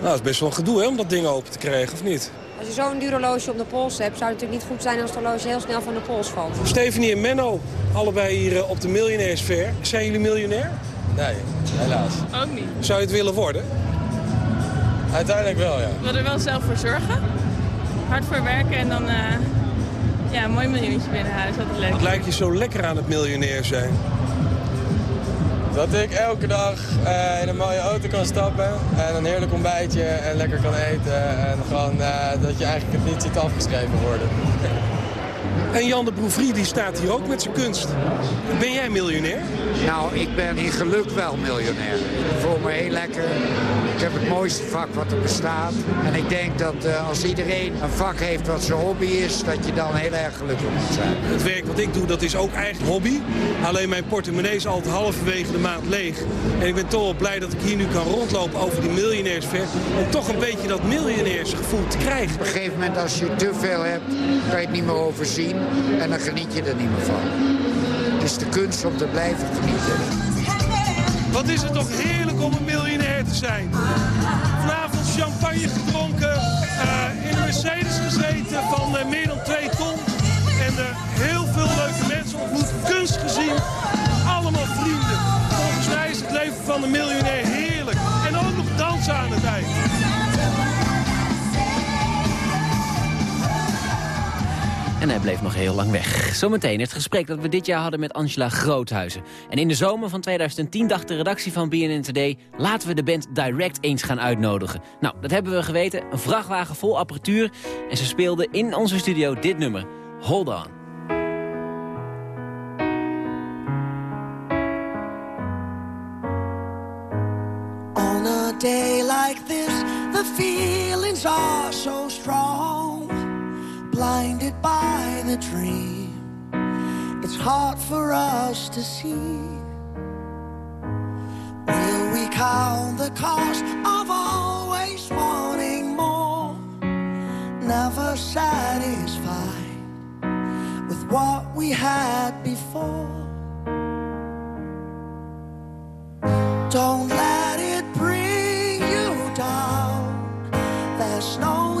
Nou, het is best wel een gedoe hè, om dat ding open te krijgen, of niet? Als je zo'n duur horloge op de pols hebt, zou het natuurlijk niet goed zijn als het horloge heel snel van de pols valt. Stephanie en Menno, allebei hier eh, op de miljonairsfair. Zijn jullie miljonair? Nee, helaas. Ook niet. Zou je het willen worden? Uiteindelijk wel, ja. We willen er wel zelf voor zorgen. Hard voor werken en dan eh, ja, een mooi miljoentje binnen huis. Altijd leuk. Wat lijkt je zo lekker aan het miljonair zijn? Dat ik elke dag eh, in een mooie auto kan stappen en een heerlijk ontbijtje en lekker kan eten. En gewoon eh, dat je eigenlijk het niet ziet afgeschreven worden. En Jan de Broevrie die staat hier ook met zijn kunst. Ben jij miljonair? Nou, ik ben in geluk wel miljonair. Ik voel me heel lekker. Ik heb het mooiste vak wat er bestaat. En ik denk dat eh, als iedereen een vak heeft wat zijn hobby is... dat je dan heel erg gelukkig moet zijn. Het werk wat ik doe, dat is ook eigenlijk hobby. Alleen mijn portemonnee is altijd halverwege de maand leeg. En ik ben toch wel blij dat ik hier nu kan rondlopen over die miljonairsver. Om toch een beetje dat miljonairsgevoel te krijgen. Op een gegeven moment als je te veel hebt, kan je het niet meer overzien. En dan geniet je er niet meer van. Het is de kunst om te blijven genieten. Wat is het toch heerlijk om een miljonair zijn. Vanavond champagne gedronken, eh, in een Mercedes gezeten van eh, meer dan 2 ton. En eh, heel veel leuke mensen ontmoet, kunst gezien, allemaal vrienden. Volgens mij is het leven van een miljonair heerlijk. En ook nog dansen aan het eind. En hij bleef nog heel lang weg. Zometeen het gesprek dat we dit jaar hadden met Angela Groothuizen. En in de zomer van 2010 dacht de redactie van BNN Today... laten we de band Direct eens gaan uitnodigen. Nou, dat hebben we geweten. Een vrachtwagen vol apparatuur. En ze speelden in onze studio dit nummer. Hold on. On a day like this, the feelings are so strong. Blinded by the dream, it's hard for us to see. Will we count the cost of always wanting more? Never satisfied with what we had before. Don't let it bring you down. There's no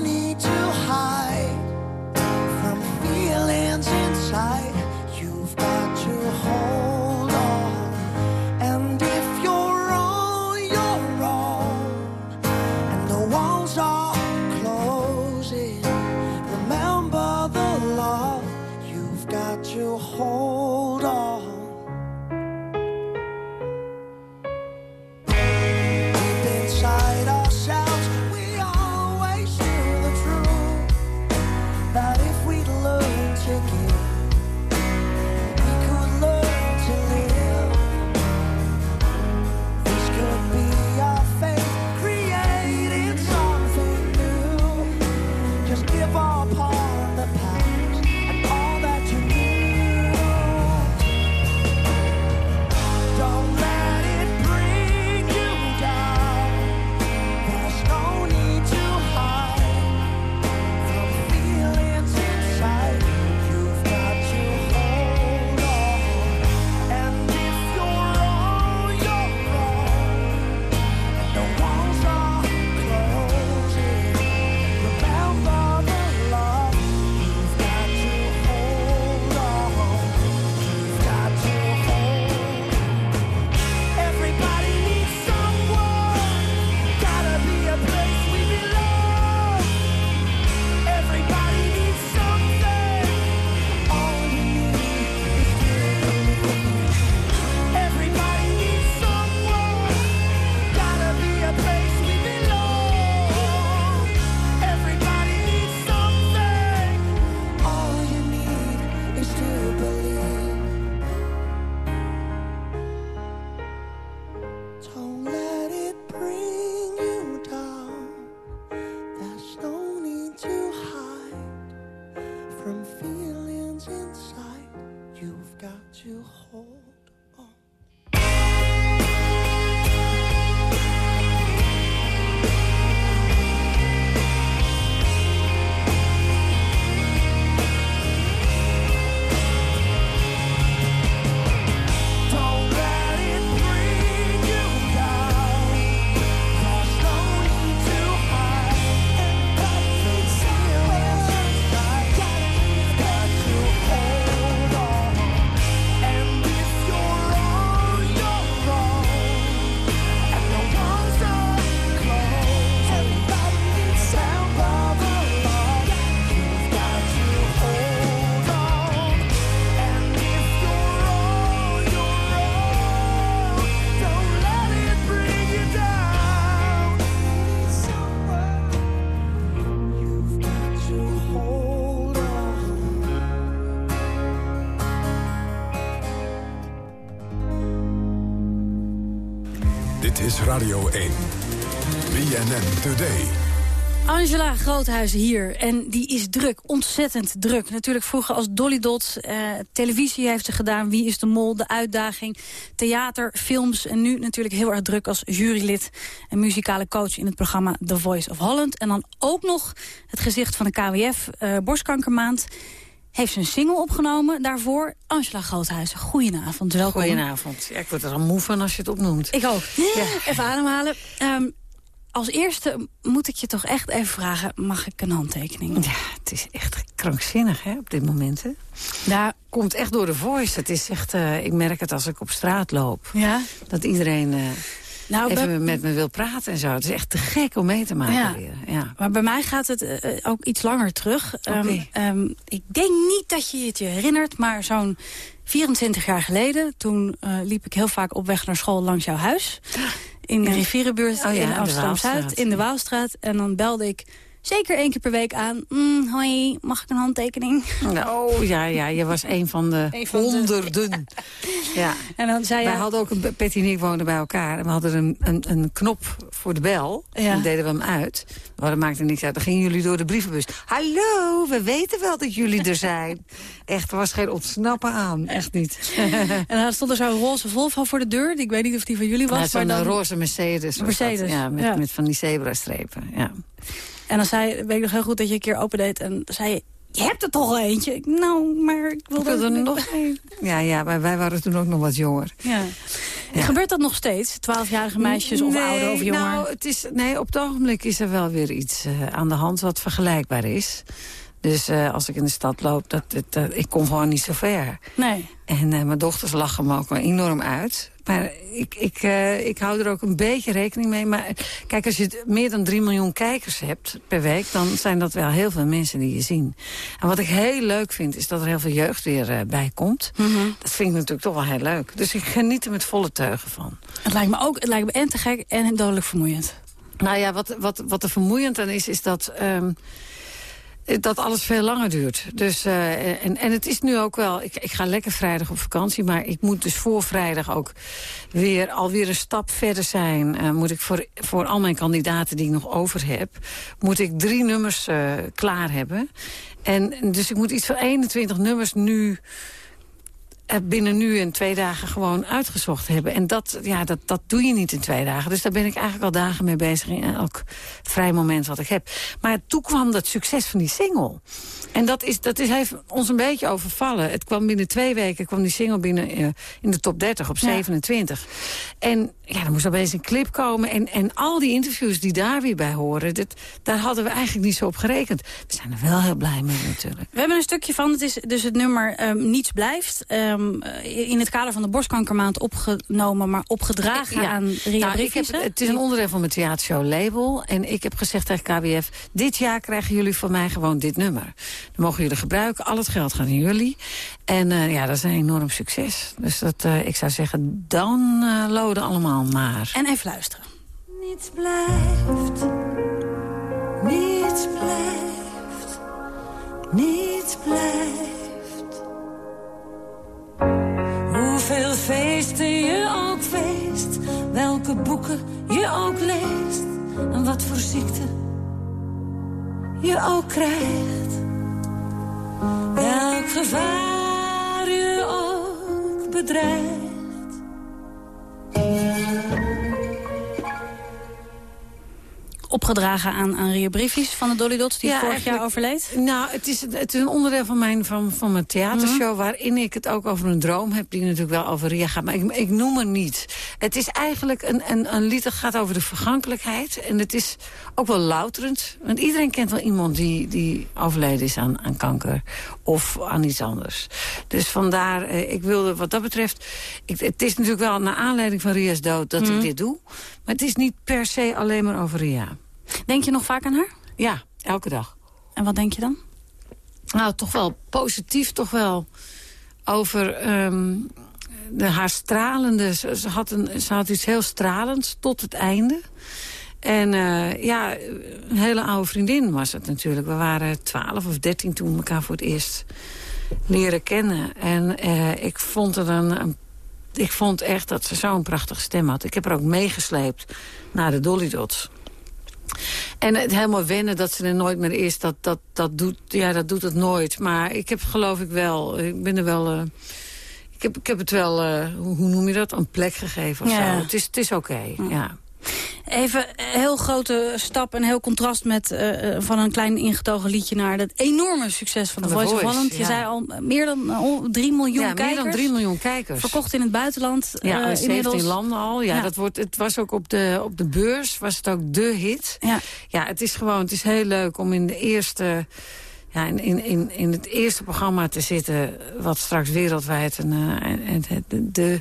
1. BNN Today. Angela Groothuizen hier. En die is druk, ontzettend druk. Natuurlijk vroeger als Dolly Dot. eh, televisie heeft ze gedaan. Wie is de mol? De uitdaging. Theater, films. En nu natuurlijk heel erg druk als jurylid. En muzikale coach in het programma The Voice of Holland. En dan ook nog het gezicht van de KWF, eh, borstkankermaand. Heeft ze een single opgenomen. Daarvoor Angela Groothuizen. Goedenavond, welkom. Goedenavond. Ja, ik word er al moe van als je het opnoemt. Ik ook. Even ademhalen. Ehm, als eerste moet ik je toch echt even vragen... mag ik een handtekening? Ja, het is echt krankzinnig hè, op dit moment. Hè? Daar komt echt door de voice. Het is echt, eh, ik merk het als ik op straat loop. Ja? Dat iedereen... eh, Nou, even bij- met me wil praten en zo. Het is echt te gek om mee te maken Ja. weer. Ja. Maar bij mij gaat het eh, ook iets langer terug. Ehm, Oké. ehm, ik denk niet dat je het je herinnert, maar zo'n 24 jaar geleden... toen eh, liep ik heel vaak op weg naar school langs jouw huis. In de rivierenbuurt Oh ja, in Amsterdam-Zuid, in de Waalstraat. En dan belde ik zeker één keer per week aan. Mm, hoi, mag ik een handtekening? Oh ja, ja, je was een van de Een van de- honderden. Ja. En dan zei Wij hadden ook een, Patty en ik woonden bij elkaar. En we hadden een, een, een knop voor de bel. Ja. Dan deden we hem uit. Maar dat maakte niks uit. Dan gingen jullie door de brievenbus. Hallo, we weten wel dat jullie er zijn. Echt, er was geen ontsnappen aan. Echt niet. En dan stond er zo'n roze Volvo voor de deur. Ik weet niet of die van jullie was. Ja, maar dan, roze Mercedes. Mercedes, Ja, met, ja. met van die zebrastrepen. Ja. En dan zei, weet ik nog heel goed dat je een keer opendeed en zei je... Je hebt er toch al eentje? Nou, maar ik wil Ik wil er nog een. Ja, ja, maar wij waren toen ook nog wat jonger. Ja. Gebeurt dat nog steeds? Twaalfjarige meisjes of Nee, ouder of jonger? Nou, het is, nee, op het ogenblik is er wel weer iets eh, aan de hand wat vergelijkbaar is. Dus eh, als ik in de stad loop, dat, dat, dat- ik kom gewoon niet zo ver. Nee. En eh, mijn dochters lachen me ook wel enorm uit. Maar ik, ik, eh, ik hou er ook een beetje rekening mee. Maar kijk, als je meer dan 3 miljoen kijkers hebt per week... dan zijn dat wel heel veel mensen die je zien. En wat ik heel leuk vind, is dat er heel veel jeugd weer bij komt. Dat vind ik natuurlijk toch wel heel leuk. Dus ik geniet er met volle teugen van. Het lijkt me ook het lijkt me en te gek en dodelijk vermoeiend. Nou ja, wat, wat, wat er vermoeiend aan is, is dat... ehm, dat alles veel langer duurt. Dus, eh, en, en het is nu ook wel... Ik, ik ga lekker vrijdag op vakantie... maar ik moet dus voor vrijdag ook weer alweer een stap verder zijn. Eh, moet ik voor, voor al mijn kandidaten die ik nog over heb... moet ik drie nummers eh, klaar hebben. En dus ik moet iets van 21 nummers nu binnen nu en twee dagen gewoon uitgezocht hebben. En dat, ja, dat, dat doe je niet in twee dagen. Dus daar ben ik eigenlijk al dagen mee bezig in elk vrij moment wat ik heb. Maar toen kwam dat succes van die single. En dat, is, dat is, heeft ons een beetje overvallen. Het kwam binnen twee weken kwam die single binnen eh, in de top 30 op Ja. 27. En ja, er moest opeens een clip komen. En, en al die interviews die daar weer bij horen... Dat, daar hadden we eigenlijk niet zo op gerekend. We zijn er wel heel blij mee natuurlijk. We hebben een stukje van, het is dus het nummer ehm, Niets Blijft. ehm, eh, in het kader van de borstkankermaand opgenomen, maar opgedragen aan Ria Nou, ik heb, het is een onderdeel van mijn theatershow Label. En ik heb gezegd tegen KWF... dit jaar krijgen jullie van mij gewoon dit nummer. Dan mogen jullie gebruiken. Al het geld gaat naar jullie. En eh, ja, dat is een enorm succes. Dus dat, eh, ik zou zeggen, dan eh loden allemaal maar. En even luisteren. Niets blijft, niets blijft, niets blijft. Hoeveel feesten je ook feest, welke boeken je ook leest, en wat voor ziekte je ook krijgt. Welk gevaar je ook bedreigt. Opgedragen aan, aan Ria Briefjes van de Dolly Dots, die Ja, vorig jaar overleed. Nou, het is, het is een onderdeel van mijn, van, van mijn theatershow... Mhm. waarin ik het ook over een droom heb... die natuurlijk wel over Ria gaat. Maar ik, ik noem er niet. Het is eigenlijk een, een, een lied dat gaat over de vergankelijkheid. En het is ook wel louterend. Want iedereen kent wel iemand die, die overleden is aan, aan kanker. Of aan iets anders. Dus vandaar, eh, ik wilde wat dat betreft... Ik, het is natuurlijk wel naar aanleiding van Ria's dood dat Mhm. ik dit doe. Maar het is niet per se alleen maar over Ria. Denk je nog vaak aan haar? Ja, elke dag. En wat denk je dan? Nou, toch wel positief, toch wel over ehm, de, haar stralende... Ze, ze had een, ze had iets heel stralends tot het einde. En eh, ja, een hele oude vriendin was het natuurlijk. We waren twaalf of dertien toen we elkaar voor het eerst leren kennen. En eh, ik vond er een, een ik vond echt dat ze zo'n prachtige stem had. Ik heb haar ook meegesleept naar de Dolly Dots. En het helemaal wennen dat ze er nooit meer is, dat, dat, dat, doet, ja, dat doet het nooit. Maar ik heb geloof ik wel, ik ben er wel... eh, ik, heb, ik heb het wel, eh, hoe, hoe noem je dat, een plek gegeven of Ja. zo. Het is, het is oké, ja. Even een heel grote stap en heel contrast met eh, eh, van een klein ingetogen liedje naar het enorme succes van, The Voice, of Holland. Je ja. zei al eh, meer dan eh, 3 miljoen ja, kijkers. meer dan 3 miljoen kijkers. Verkocht in het buitenland. Ja, eh, in 17 inmiddels. landen al. Ja, Ja. Dat wordt, het was ook op de, op de beurs, was het ook de hit. Ja. ja, het is gewoon, het is heel leuk om in de eerste... Ja, in, in, in, het eerste programma te zitten... wat straks wereldwijd eh, en- en de, de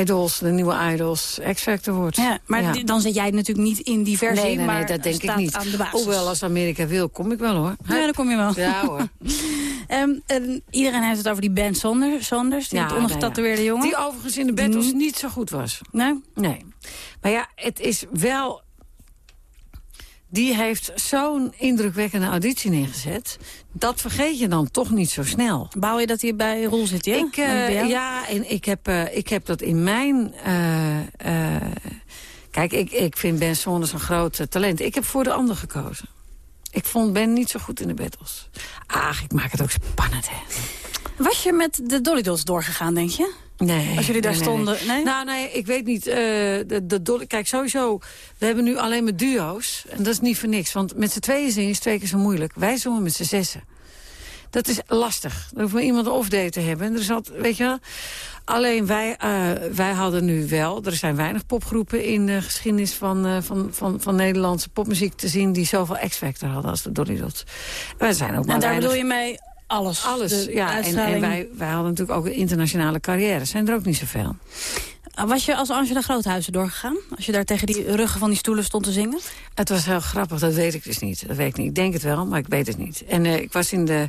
Idols, de nieuwe Idols, X-Factor wordt. Ja, maar dan zit jij natuurlijk niet in die versie, Nee, nee, nee, maar dat denk ik niet. aan de basis. Hoewel, als Amerika wil, kom ik wel hoor. Ja, daar kom je wel. Ja hoor. En iedereen heeft het over die Ben Saunders, Saunders die Ja, ja. jongen. Die overigens in de battles niet zo goed was. Nee? Nee. Maar ja, het is wel... Die heeft zo'n indrukwekkende auditie neergezet. Dat vergeet je dan toch niet zo snel. Bouw je dat hier bij Roel zit, ja? Ik, eh, ja, en ik heb, eh, ik heb dat in mijn... eh, kijk, ik, ik vind Ben Saunders een groot talent. Ik heb voor de ander gekozen. Ik vond Ben niet zo goed in de battles. Ach, ik maak het ook spannend, hè. Was je met de Dolly Dots doorgegaan, denk je? Nee. Als jullie daar nee, nee, stonden, nee? Nou, nee, ik weet niet. eh, de, de, Dolly- kijk, sowieso, we hebben nu alleen maar duo's. En dat is niet voor niks. Want met z'n tweeën zingen is twee keer zo moeilijk. Wij zongen met z'n zessen. Dat is lastig. Dan hoeft maar iemand een off-day te hebben. En er altijd, weet je wel... Alleen wij, eh, wij hadden nu wel... Er zijn weinig popgroepen in de geschiedenis van, eh, van, van, van Nederlandse popmuziek te zien... die zoveel X-Factor hadden als de Dolly Dots. Wij zijn ook maar en daar weinig- bedoel je mee alles? Alles, De ja. En, wij, wij hadden natuurlijk ook een internationale carrière. Zijn er ook niet zoveel. Was je als Angela Groothuizen doorgegaan? Als je daar tegen die ruggen van die stoelen stond te zingen? Het was heel grappig, dat weet ik dus niet. Dat weet ik niet. Ik denk het wel, maar ik weet het niet. En eh, ik was in de...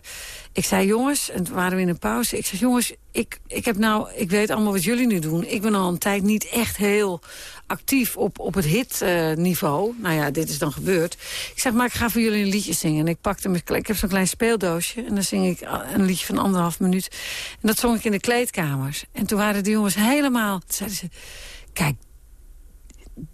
Ik zei, jongens, en toen waren we in een pauze. Ik zei, jongens, ik, ik heb nou... Ik weet allemaal wat jullie nu doen. Ik ben al een tijd niet echt heel actief op, op het hitniveau. nou ja, dit is dan gebeurd. Ik zeg, maar ik ga voor jullie een liedje zingen. En ik pakte mijn... Ik heb zo'n klein speeldoosje. En dan zing ik een liedje van anderhalf minuut. En dat zong ik in de kleedkamers. En toen waren de jongens helemaal... Zeiden ze, kijk,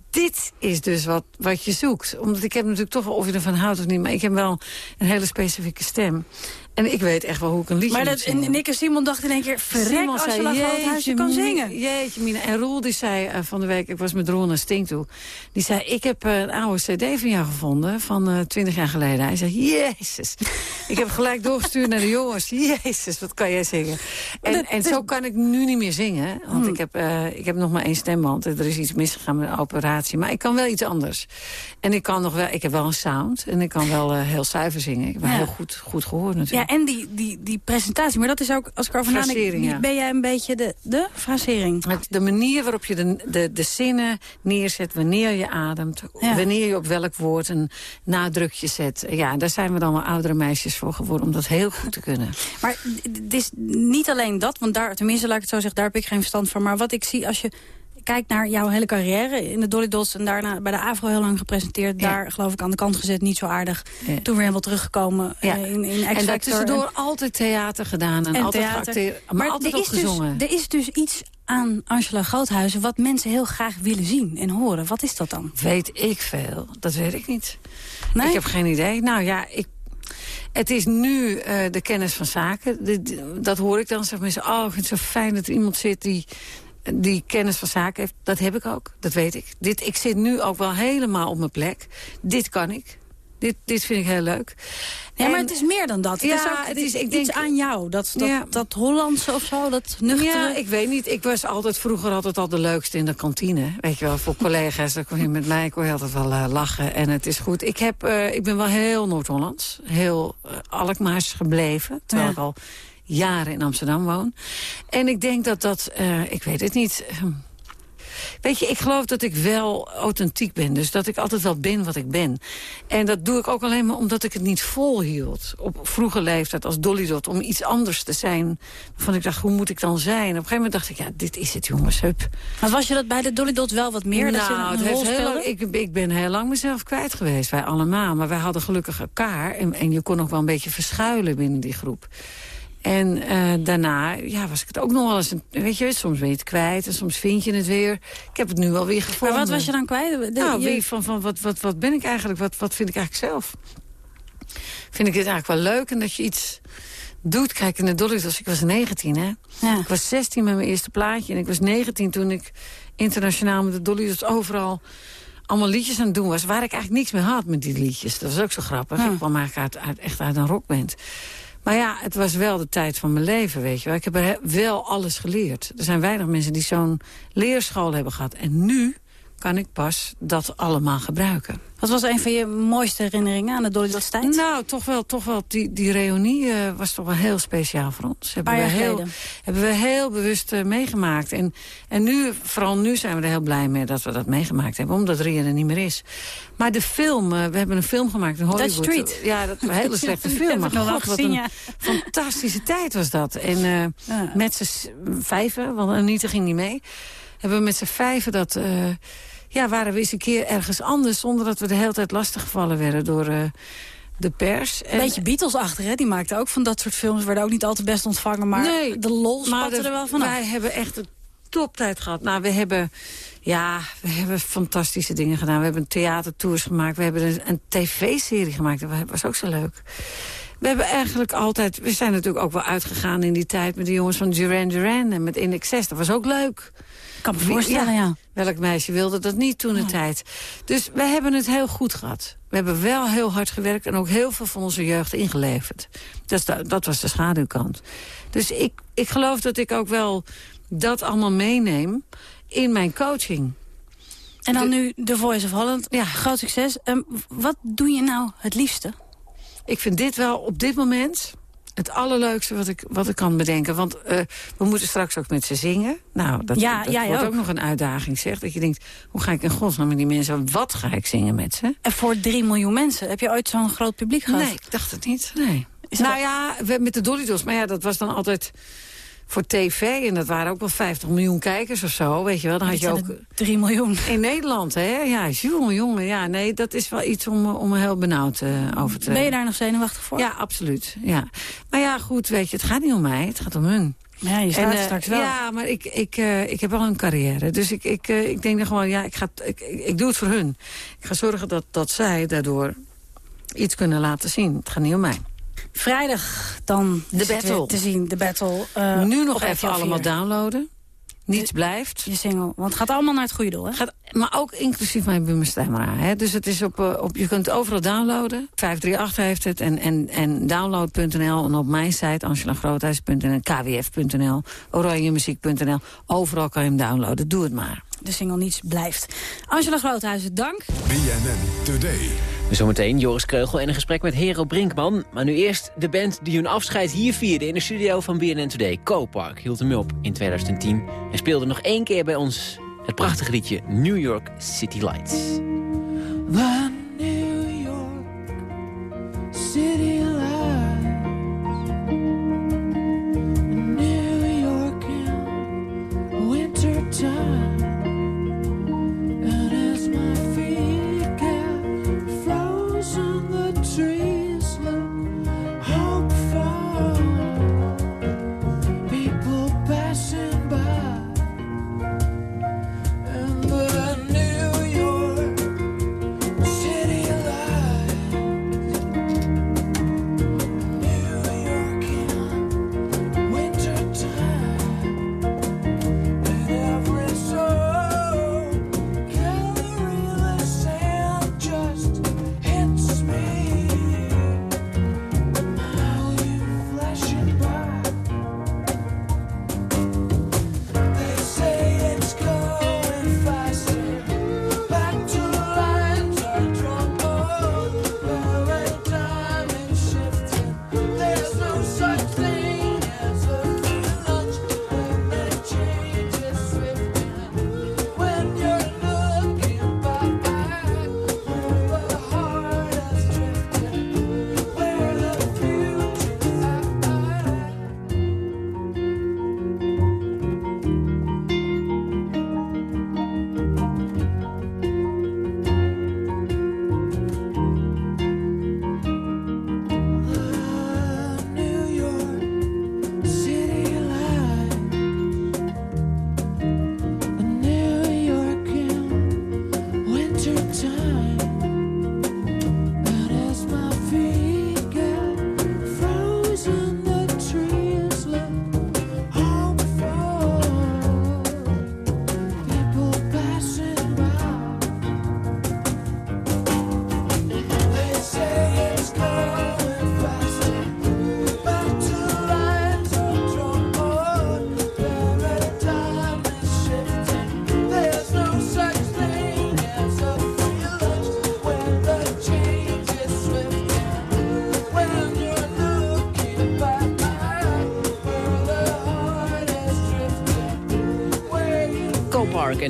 dit is dus wat, wat je zoekt. Omdat ik heb natuurlijk toch wel, of je ervan houdt of niet... maar ik heb wel een hele specifieke stem. En ik weet echt wel hoe ik een liedje Maar moet dat, zingen. en Nick en Simon dachten in één keer... verrek, Angela Groothuizen kan zingen. Jeetje, Mina. En Roel die zei eh, van de week, ik was met Roel naar Sting toe. Die zei, ik heb eh, een oude cd van jou gevonden, van twintig jaar geleden. Hij zei, jezus. ik heb gelijk doorgestuurd naar de jongens. Jezus, wat kan jij zingen? En, en zo kan ik nu niet meer zingen. Want ik, heb, eh, ik heb nog maar één stemband. Er is iets misgegaan met een operatie. Maar ik kan wel iets anders. En ik kan nog wel, ik heb wel een sound. En ik kan wel eh, heel zuiver zingen. Ik heb Ja. heel goed, goed gehoord natuurlijk. Ja, en die, die, die presentatie. Maar dat is ook, als ik erover nadenk... Ja. Ben jij een beetje de, de frasering? De manier waarop je de, de, de zinnen neerzet, wanneer je ademt... Ja. wanneer je op welk woord een nadrukje zet. Ja, daar zijn we dan wel oudere meisjes voor geworden... om dat heel goed te kunnen. Maar het is niet alleen dat, want daar, tenminste laat ik het zo zeggen, daar heb ik geen verstand van. Maar wat ik zie als je kijkt naar jouw hele carrière in de Dolly Dots... en daarna bij de AVRO heel lang gepresenteerd. Ja. Daar geloof ik aan de kant gezet, niet zo aardig. Ja. Toen weer helemaal teruggekomen Ja. eh, in, in en Factor. daartussendoor altijd theater gedaan en, en altijd theater. geacteerd. Maar, altijd er is, dus, er is dus iets aan Angela Groothuizen... wat mensen heel graag willen zien en horen. Wat is dat dan? Weet ik veel. Dat weet ik niet. Nee? Ik heb geen idee. Nou ja, ik... Het is nu eh, de kennis van zaken. De- de- dat hoor ik dan. Zeg mensen, oh, ik vind het zo fijn dat er iemand zit die, die kennis van zaken heeft. Dat heb ik ook. Dat weet ik. Dit, ik zit nu ook wel helemaal op mijn plek. Dit kan ik. Dit, dit vind ik heel leuk. Ja, maar En- het is meer dan dat. Het Ja, is ook het is- ik iets denk- aan jou. Dat, dat, Ja. dat Hollandse of zo, dat nuchtere. Ja, ik weet niet. Ik was altijd vroeger altijd al de leukste in de kantine. Weet je wel, voor collega's. Dan kon je met mij kon je altijd wel lachen. En het is goed. Ik, heb, eh, ik ben wel heel Noord-Hollands. Heel uh, Alkmaars gebleven. Terwijl Ja. ik al jaren in Amsterdam woon. En ik denk dat dat... eh, ik weet het niet... Hm. Weet je, ik geloof dat ik wel authentiek ben. Dus dat ik altijd wel ben wat ik ben. En dat doe ik ook alleen maar omdat ik het niet volhield. Op vroege leeftijd als Dolly Dot. Om iets anders te zijn. Waarvan ik dacht, hoe moet ik dan zijn? Op een gegeven moment dacht ik, ja, dit is het jongens, hup. Maar was je dat bij de Dolly Dots wel wat meer? dat je nou, een het rol heeft heel speelde? lang, ik, ik ben heel lang mezelf kwijt geweest. Wij allemaal. Maar wij hadden gelukkig elkaar. En, en je kon nog wel een beetje verschuilen binnen die groep. En eh, daarna ja, was ik het ook nog wel eens... een- Weet je, soms ben je het kwijt en soms vind je het weer. Ik heb het nu wel weer Maar gevonden. wat was je dan kwijt? De- nou, je- van, van wat, wat, wat ben ik eigenlijk? Wat, wat vind ik eigenlijk zelf? Vind ik dit eigenlijk wel leuk? En dat je iets... doet kijken naar Dolly Dots. Ik was 19, hè? Ik was 16 met mijn eerste plaatje. En ik was 19 toen ik internationaal met de Dolly Dots overal allemaal liedjes aan het doen was... waar ik eigenlijk niks mee had met die liedjes. Dat was ook zo grappig. Ik kwam eigenlijk uit, uit, echt uit een rockband. Maar ja, het was wel de tijd van mijn leven, weet je wel. Ik heb er wel alles geleerd. Er zijn weinig mensen die zo'n leerschool hebben gehad. En nu kan ik pas dat allemaal gebruiken. Wat was een van je mooiste herinneringen aan de Dolly Dots tijd? Nou, toch wel, toch wel die, die reunie eh, was toch wel heel speciaal voor ons. Hebben, we heel, geleden. hebben we heel bewust eh, meegemaakt. En, en nu, vooral nu zijn we er heel blij mee dat we dat meegemaakt hebben. Omdat Ria er niet meer is. Maar de film, eh, we hebben een film gemaakt in Hollywood. That Street. Ja, dat was een hele slechte film. Maar god, wat gezien, een ja. fantastische tijd was dat. En met z'n vijven, want Anita ging niet mee... hebben we met z'n vijven dat... ja, waren we eens een keer ergens anders... zonder dat we de hele tijd lastiggevallen werden door eh, de pers. Een beetje Beatles-achtig, hè? Die maakten ook van dat soort films. Werden ook niet altijd best ontvangen, maar Nee, de lol spatte er wel vanaf. Wij hebben echt een toptijd gehad. Nou, we hebben, ja, we hebben fantastische dingen gedaan. We hebben theatertours gemaakt. We hebben een, een tv-serie gemaakt. Dat was ook zo leuk. We hebben eigenlijk altijd... We zijn natuurlijk ook wel uitgegaan in die tijd... met de jongens van Duran Duran en met In Excess. Dat was ook leuk. Kan me voorstellen, ja. Welk meisje wilde dat niet toen de tijd? Dus we hebben het heel goed gehad. We hebben wel heel hard gewerkt en ook heel veel van onze jeugd ingeleverd. Dus dat, dat was de schaduwkant. Dus ik, ik geloof dat ik ook wel dat allemaal meeneem in mijn coaching. En dan nu The Voice of Holland. Ja, groot succes. Ehm, wat doe je nou het liefste? Ik vind dit wel op dit moment het allerleukste wat ik, wat ik kan bedenken. Want eh, we moeten straks ook met ze zingen. Nou, dat, Ja, dat wordt ook. ook. nog een uitdaging, zeg. Dat je denkt, hoe ga ik in godsnaam met die mensen... wat ga ik zingen met ze? En voor drie miljoen mensen. Heb je ooit zo'n groot publiek gehad? Nee, ik dacht het niet. Nee. Nou ja, we, met de Dolly Dots. Maar ja, dat was dan altijd voor tv. En dat waren ook wel 50 miljoen kijkers of zo. Weet je wel, dan had je ook... er drie miljoen. In Nederland, hè? Ja, jongen, jongen. Ja, nee, dat is wel iets om, eh, om me heel benauwd eh, over te... Ben je daar nog zenuwachtig voor? Ja, absoluut. Ja. Maar ja, goed, weet je, het gaat niet om mij. Het gaat om hun. Ja, je staat En, eh, straks wel. Ja, maar ik, ik, ik heb wel een carrière. Dus ik, ik, ik denk dan gewoon, ja, ik, ga, ik, ik, ik doe het voor hun. Ik ga zorgen dat, dat zij daardoor iets kunnen laten zien. Het gaat niet om mij. Vrijdag dan De battle. te zien. De battle. eh, nu nog even allemaal 4. downloaden. Niets blijft. Je single. Want het gaat allemaal naar het goede doel, hè? Gaat, maar ook inclusief mijn Bummerstemra. Hè? Dus het is op, eh, op, je kunt het overal downloaden. 538 heeft het. En, en, en download.nl. En op mijn site, angelagroothuis.nl, kwf.nl, oranjemuziek.nl. Overal kan je hem downloaden. Doe het maar. De single Niets blijft. Angela Groothuizen, dank. BNN Today. Zometeen Joris Kreugel en een gesprek met Hero Brinkman. Maar nu eerst de band die hun afscheid hier vierde... in de studio van BNN Today. Co-Park hield hem op in 2010... en speelde nog één keer bij ons het prachtige liedje New York City Lights. The New York City lights,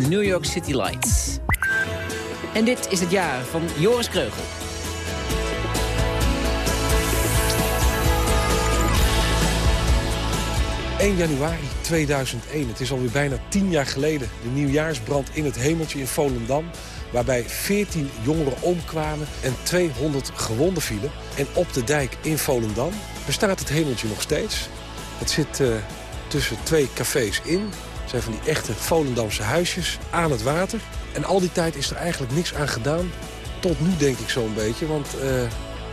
New York City Lights. En dit is het jaar van Joris Kreugel. ...1 januari 2001. Het is alweer bijna tien jaar geleden. De nieuwjaarsbrand in het hemeltje in Volendam... waarbij 14 jongeren omkwamen en 200 gewonden vielen. En op de dijk in Volendam bestaat het hemeltje nog steeds. Het zit eh, tussen twee cafés in. Van die echte Volendamse huisjes aan het water. En al die tijd is er eigenlijk niks aan gedaan. Tot nu denk ik zo'n beetje, want eh,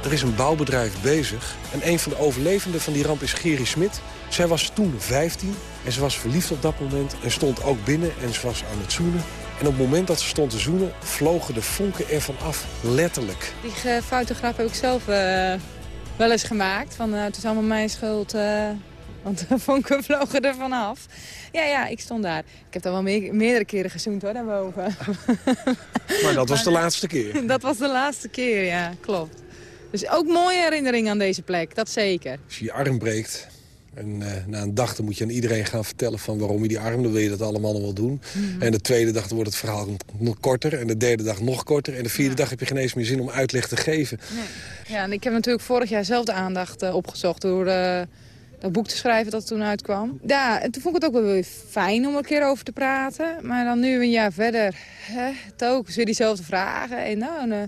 er is een bouwbedrijf bezig. En een van de overlevenden van die ramp is Geri Smit. Zij was toen 15 en ze was verliefd op dat moment en stond ook binnen en ze was aan het zoenen. En op het moment dat ze stond te zoenen, vlogen de vonken ervan af, letterlijk. Die eh, fotograaf heb ik zelf eh, wel eens gemaakt. Van, het is allemaal mijn schuld, want de vonken vlogen er vanaf. Ja, ja, ik stond daar. Ik heb daar wel meer- meerdere keren gezoend hoor, daarboven. Maar dat was de laatste keer. dat was de laatste keer, ja, klopt. Dus ook mooie herinnering aan deze plek, dat zeker. Als je je arm breekt en eh, na een dag dan moet je aan iedereen gaan vertellen van waarom je die arm, dan wil je dat allemaal nog wel doen. Mhm. En de tweede dag dan wordt het verhaal nog korter en de derde dag nog korter. En de vierde dag heb je geen eens meer zin om uitleg te geven. Ja, en ik heb natuurlijk vorig jaar zelf de aandacht eh, opgezocht door eh, dat boek te schrijven dat toen uitkwam. Ja, en toen vond ik het ook wel weer fijn om er een keer over te praten. Maar dan nu een jaar verder, hè, telkens weer diezelfde vragen. En nou, eh,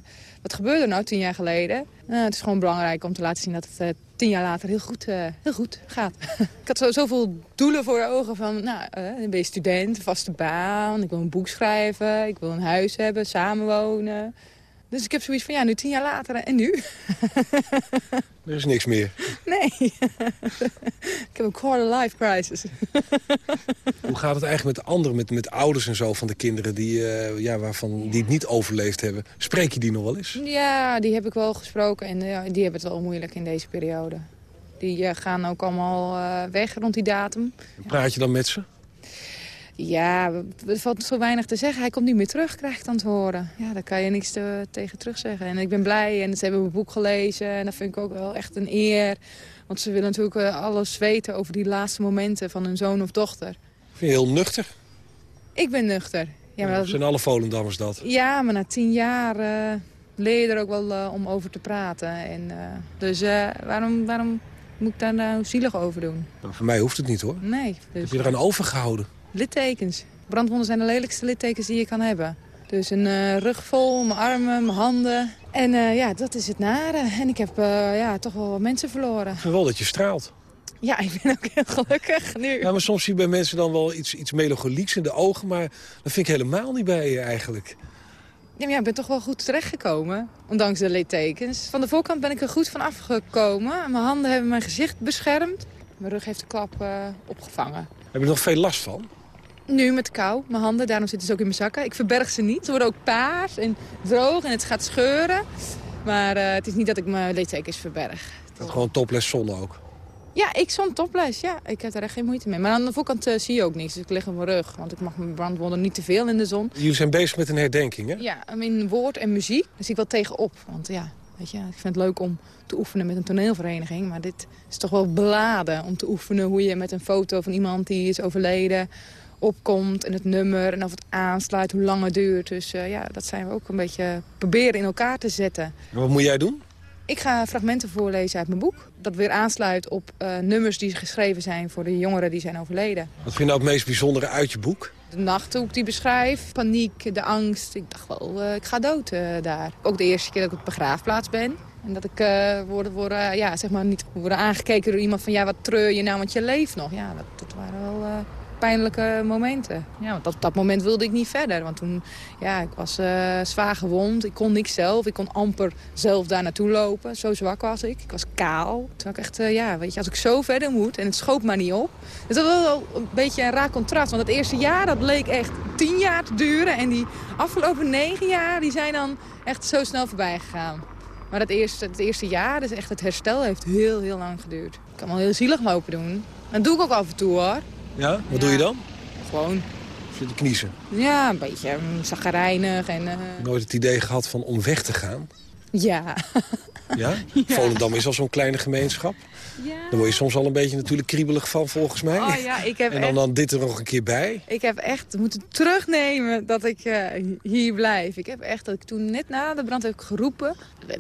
wat gebeurde er nou tien jaar geleden? Nou, het is gewoon belangrijk om te laten zien dat het eh, tien jaar later heel goed, eh, heel goed gaat. ik had zo, zoveel doelen voor ogen van, nou, eh, dan ben student, vaste baan, ik wil een boek schrijven, ik wil een huis hebben, samenwonen. Dus ik heb zoiets van, ja, nu tien jaar later en nu? Er is niks meer. Nee. ik heb een quarter life crisis. Hoe gaat het eigenlijk met de anderen, met, met ouders en zo van de kinderen die, eh, ja, waarvan, die het niet overleefd hebben? Spreek je die nog wel eens? Ja, die heb ik wel gesproken en ja, die hebben het wel moeilijk in deze periode. Die eh, gaan ook allemaal eh, weg rond die datum. Praat je dan met ze? Ja, er valt zo weinig te zeggen. Hij komt niet meer terug, krijg ik dan te horen. Ja, daar kan je niks te- tegen terugzeggen. En ik ben blij en ze hebben mijn boek gelezen. En dat vind ik ook wel echt een eer. Want ze willen natuurlijk eh, alles weten over die laatste momenten van hun zoon of dochter. Vind je heel nuchter? Ik ben nuchter. Ja, maar dat- Zijn alle Volendammers dat? Ja, maar na tien jaar eh, leer je er ook wel eh, om over te praten. En, dus waarom, waarom moet ik daar nou zielig over doen? Nou, voor mij hoeft het niet hoor. Nee. Dus, Heb je eraan overgehouden? Littekens. Brandwonden zijn de lelijkste littekens die je kan hebben. Dus een rug vol, mijn armen, mijn handen. En eh, ja, dat is het nare. En ik heb eh, ja, toch wel mensen verloren. Ik wel dat je straalt. Ja, ik ben ook heel gelukkig nu. Ja, maar soms zie je bij mensen dan wel iets, iets melancholieks in de ogen... maar dat vind ik helemaal niet bij je eigenlijk. Ja, maar ja, ik ben toch wel goed terechtgekomen, ondanks de littekens. Van de voorkant ben ik er goed van afgekomen. Mijn handen hebben mijn gezicht beschermd. Mijn rug heeft de klap eh, opgevangen. Heb je er nog veel last van? Nu met kou, mijn handen, daarom zitten ze ook in mijn zakken. Ik verberg ze niet. Ze worden ook paars en droog en het gaat scheuren. Maar eh, het is niet dat ik mijn littekens verberg. Dat gewoon topless zon ook. Ja, ik stond topless. Ja, ik heb daar echt geen moeite mee. Maar aan de voorkant eh, zie je ook niks. Dus ik lig op mijn rug, want ik mag mijn brandwonden niet te veel in de zon. Jullie zijn bezig met een herdenking, hè? Ja, in woord en muziek. Daar zie ik wel tegenop. Want ja, weet je, ik vind het leuk om te oefenen met een toneelvereniging. Maar dit is toch wel beladen om te oefenen hoe je met een foto van iemand die is overleden opkomt. En het nummer en of het aansluit, hoe lang het duurt. Dus eh, ja, dat zijn we ook een beetje proberen in elkaar te zetten. En wat moet jij doen? Ik ga fragmenten voorlezen uit mijn boek. Dat weer aansluit op eh, nummers die geschreven zijn voor de jongeren die zijn overleden. Wat vind je nou het meest bijzondere uit je boek? De nacht hoe ik die beschrijf, paniek, de angst. Ik dacht wel, eh, ik ga dood daar. Ook de eerste keer dat ik op de begraafplaats ben. En dat ik uh, worden, worden, ja, zeg maar niet worden aangekeken door iemand van... ja, wat treur je nou, want je leeft nog. Ja, dat, dat waren wel uh, pijnlijke momenten. Ja, want op dat moment wilde ik niet verder. Want toen, ja, ik was uh, zwaar gewond. Ik kon niks zelf. Ik kon amper zelf daar naartoe lopen. Zo zwak was ik. Ik was kaal. Toen ik echt, uh, ja, weet je, als ik zo verder moet en het schoot maar niet op. Dus dat was wel een beetje een raar contrast. Want het eerste jaar, dat bleek echt tien jaar te duren. En die afgelopen negen jaar, die zijn dan echt zo snel voorbij gegaan. Maar het eerste, het eerste jaar, dus echt het herstel, heeft heel, heel lang geduurd. Ik kan wel heel zielig lopen doen. Dat doe ik ook af en toe, hoor. Ja? Wat ja. doe je dan? Gewoon. Zitten kniezen? Ja, een beetje zagrijnig en... Uh... Nooit het idee gehad van om weg te gaan? Ja. Ja? Volendam is al zo'n kleine gemeenschap. Ja. Daar word je soms al een beetje natuurlijk kriebelig van, volgens mij. Oh ja, ik heb en dan, echt- dan dit er nog een keer bij. Ik heb echt moeten terugnemen dat ik eh, hier blijf. Ik heb echt, dat ik toen net na de brand heb geroepen.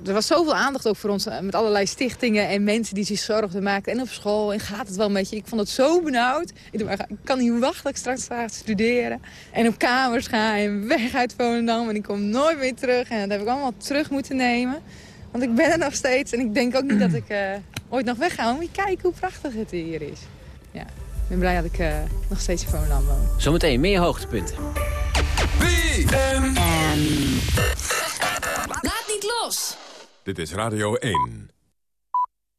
Er was zoveel aandacht ook voor ons eh, met allerlei stichtingen en mensen die zich zorgen maakten. En op school, en gaat het wel met je? Ik vond het zo benauwd. Ik, dacht, ik kan niet wachten dat ik straks ga studeren. En op kamers ga en weg uit Volendam. En ik kom nooit meer terug. En dat heb ik allemaal terug moeten nemen. Want ik ben er nog steeds. En ik denk ook niet dat ik eh, ooit nog wegga. Maar moet je kijken hoe prachtig het hier is. Ja, ik ben blij dat ik eh, nog steeds in Volendam woon. Zometeen meer hoogtepunten. BNN. Laat niet los. Dit is Radio 1.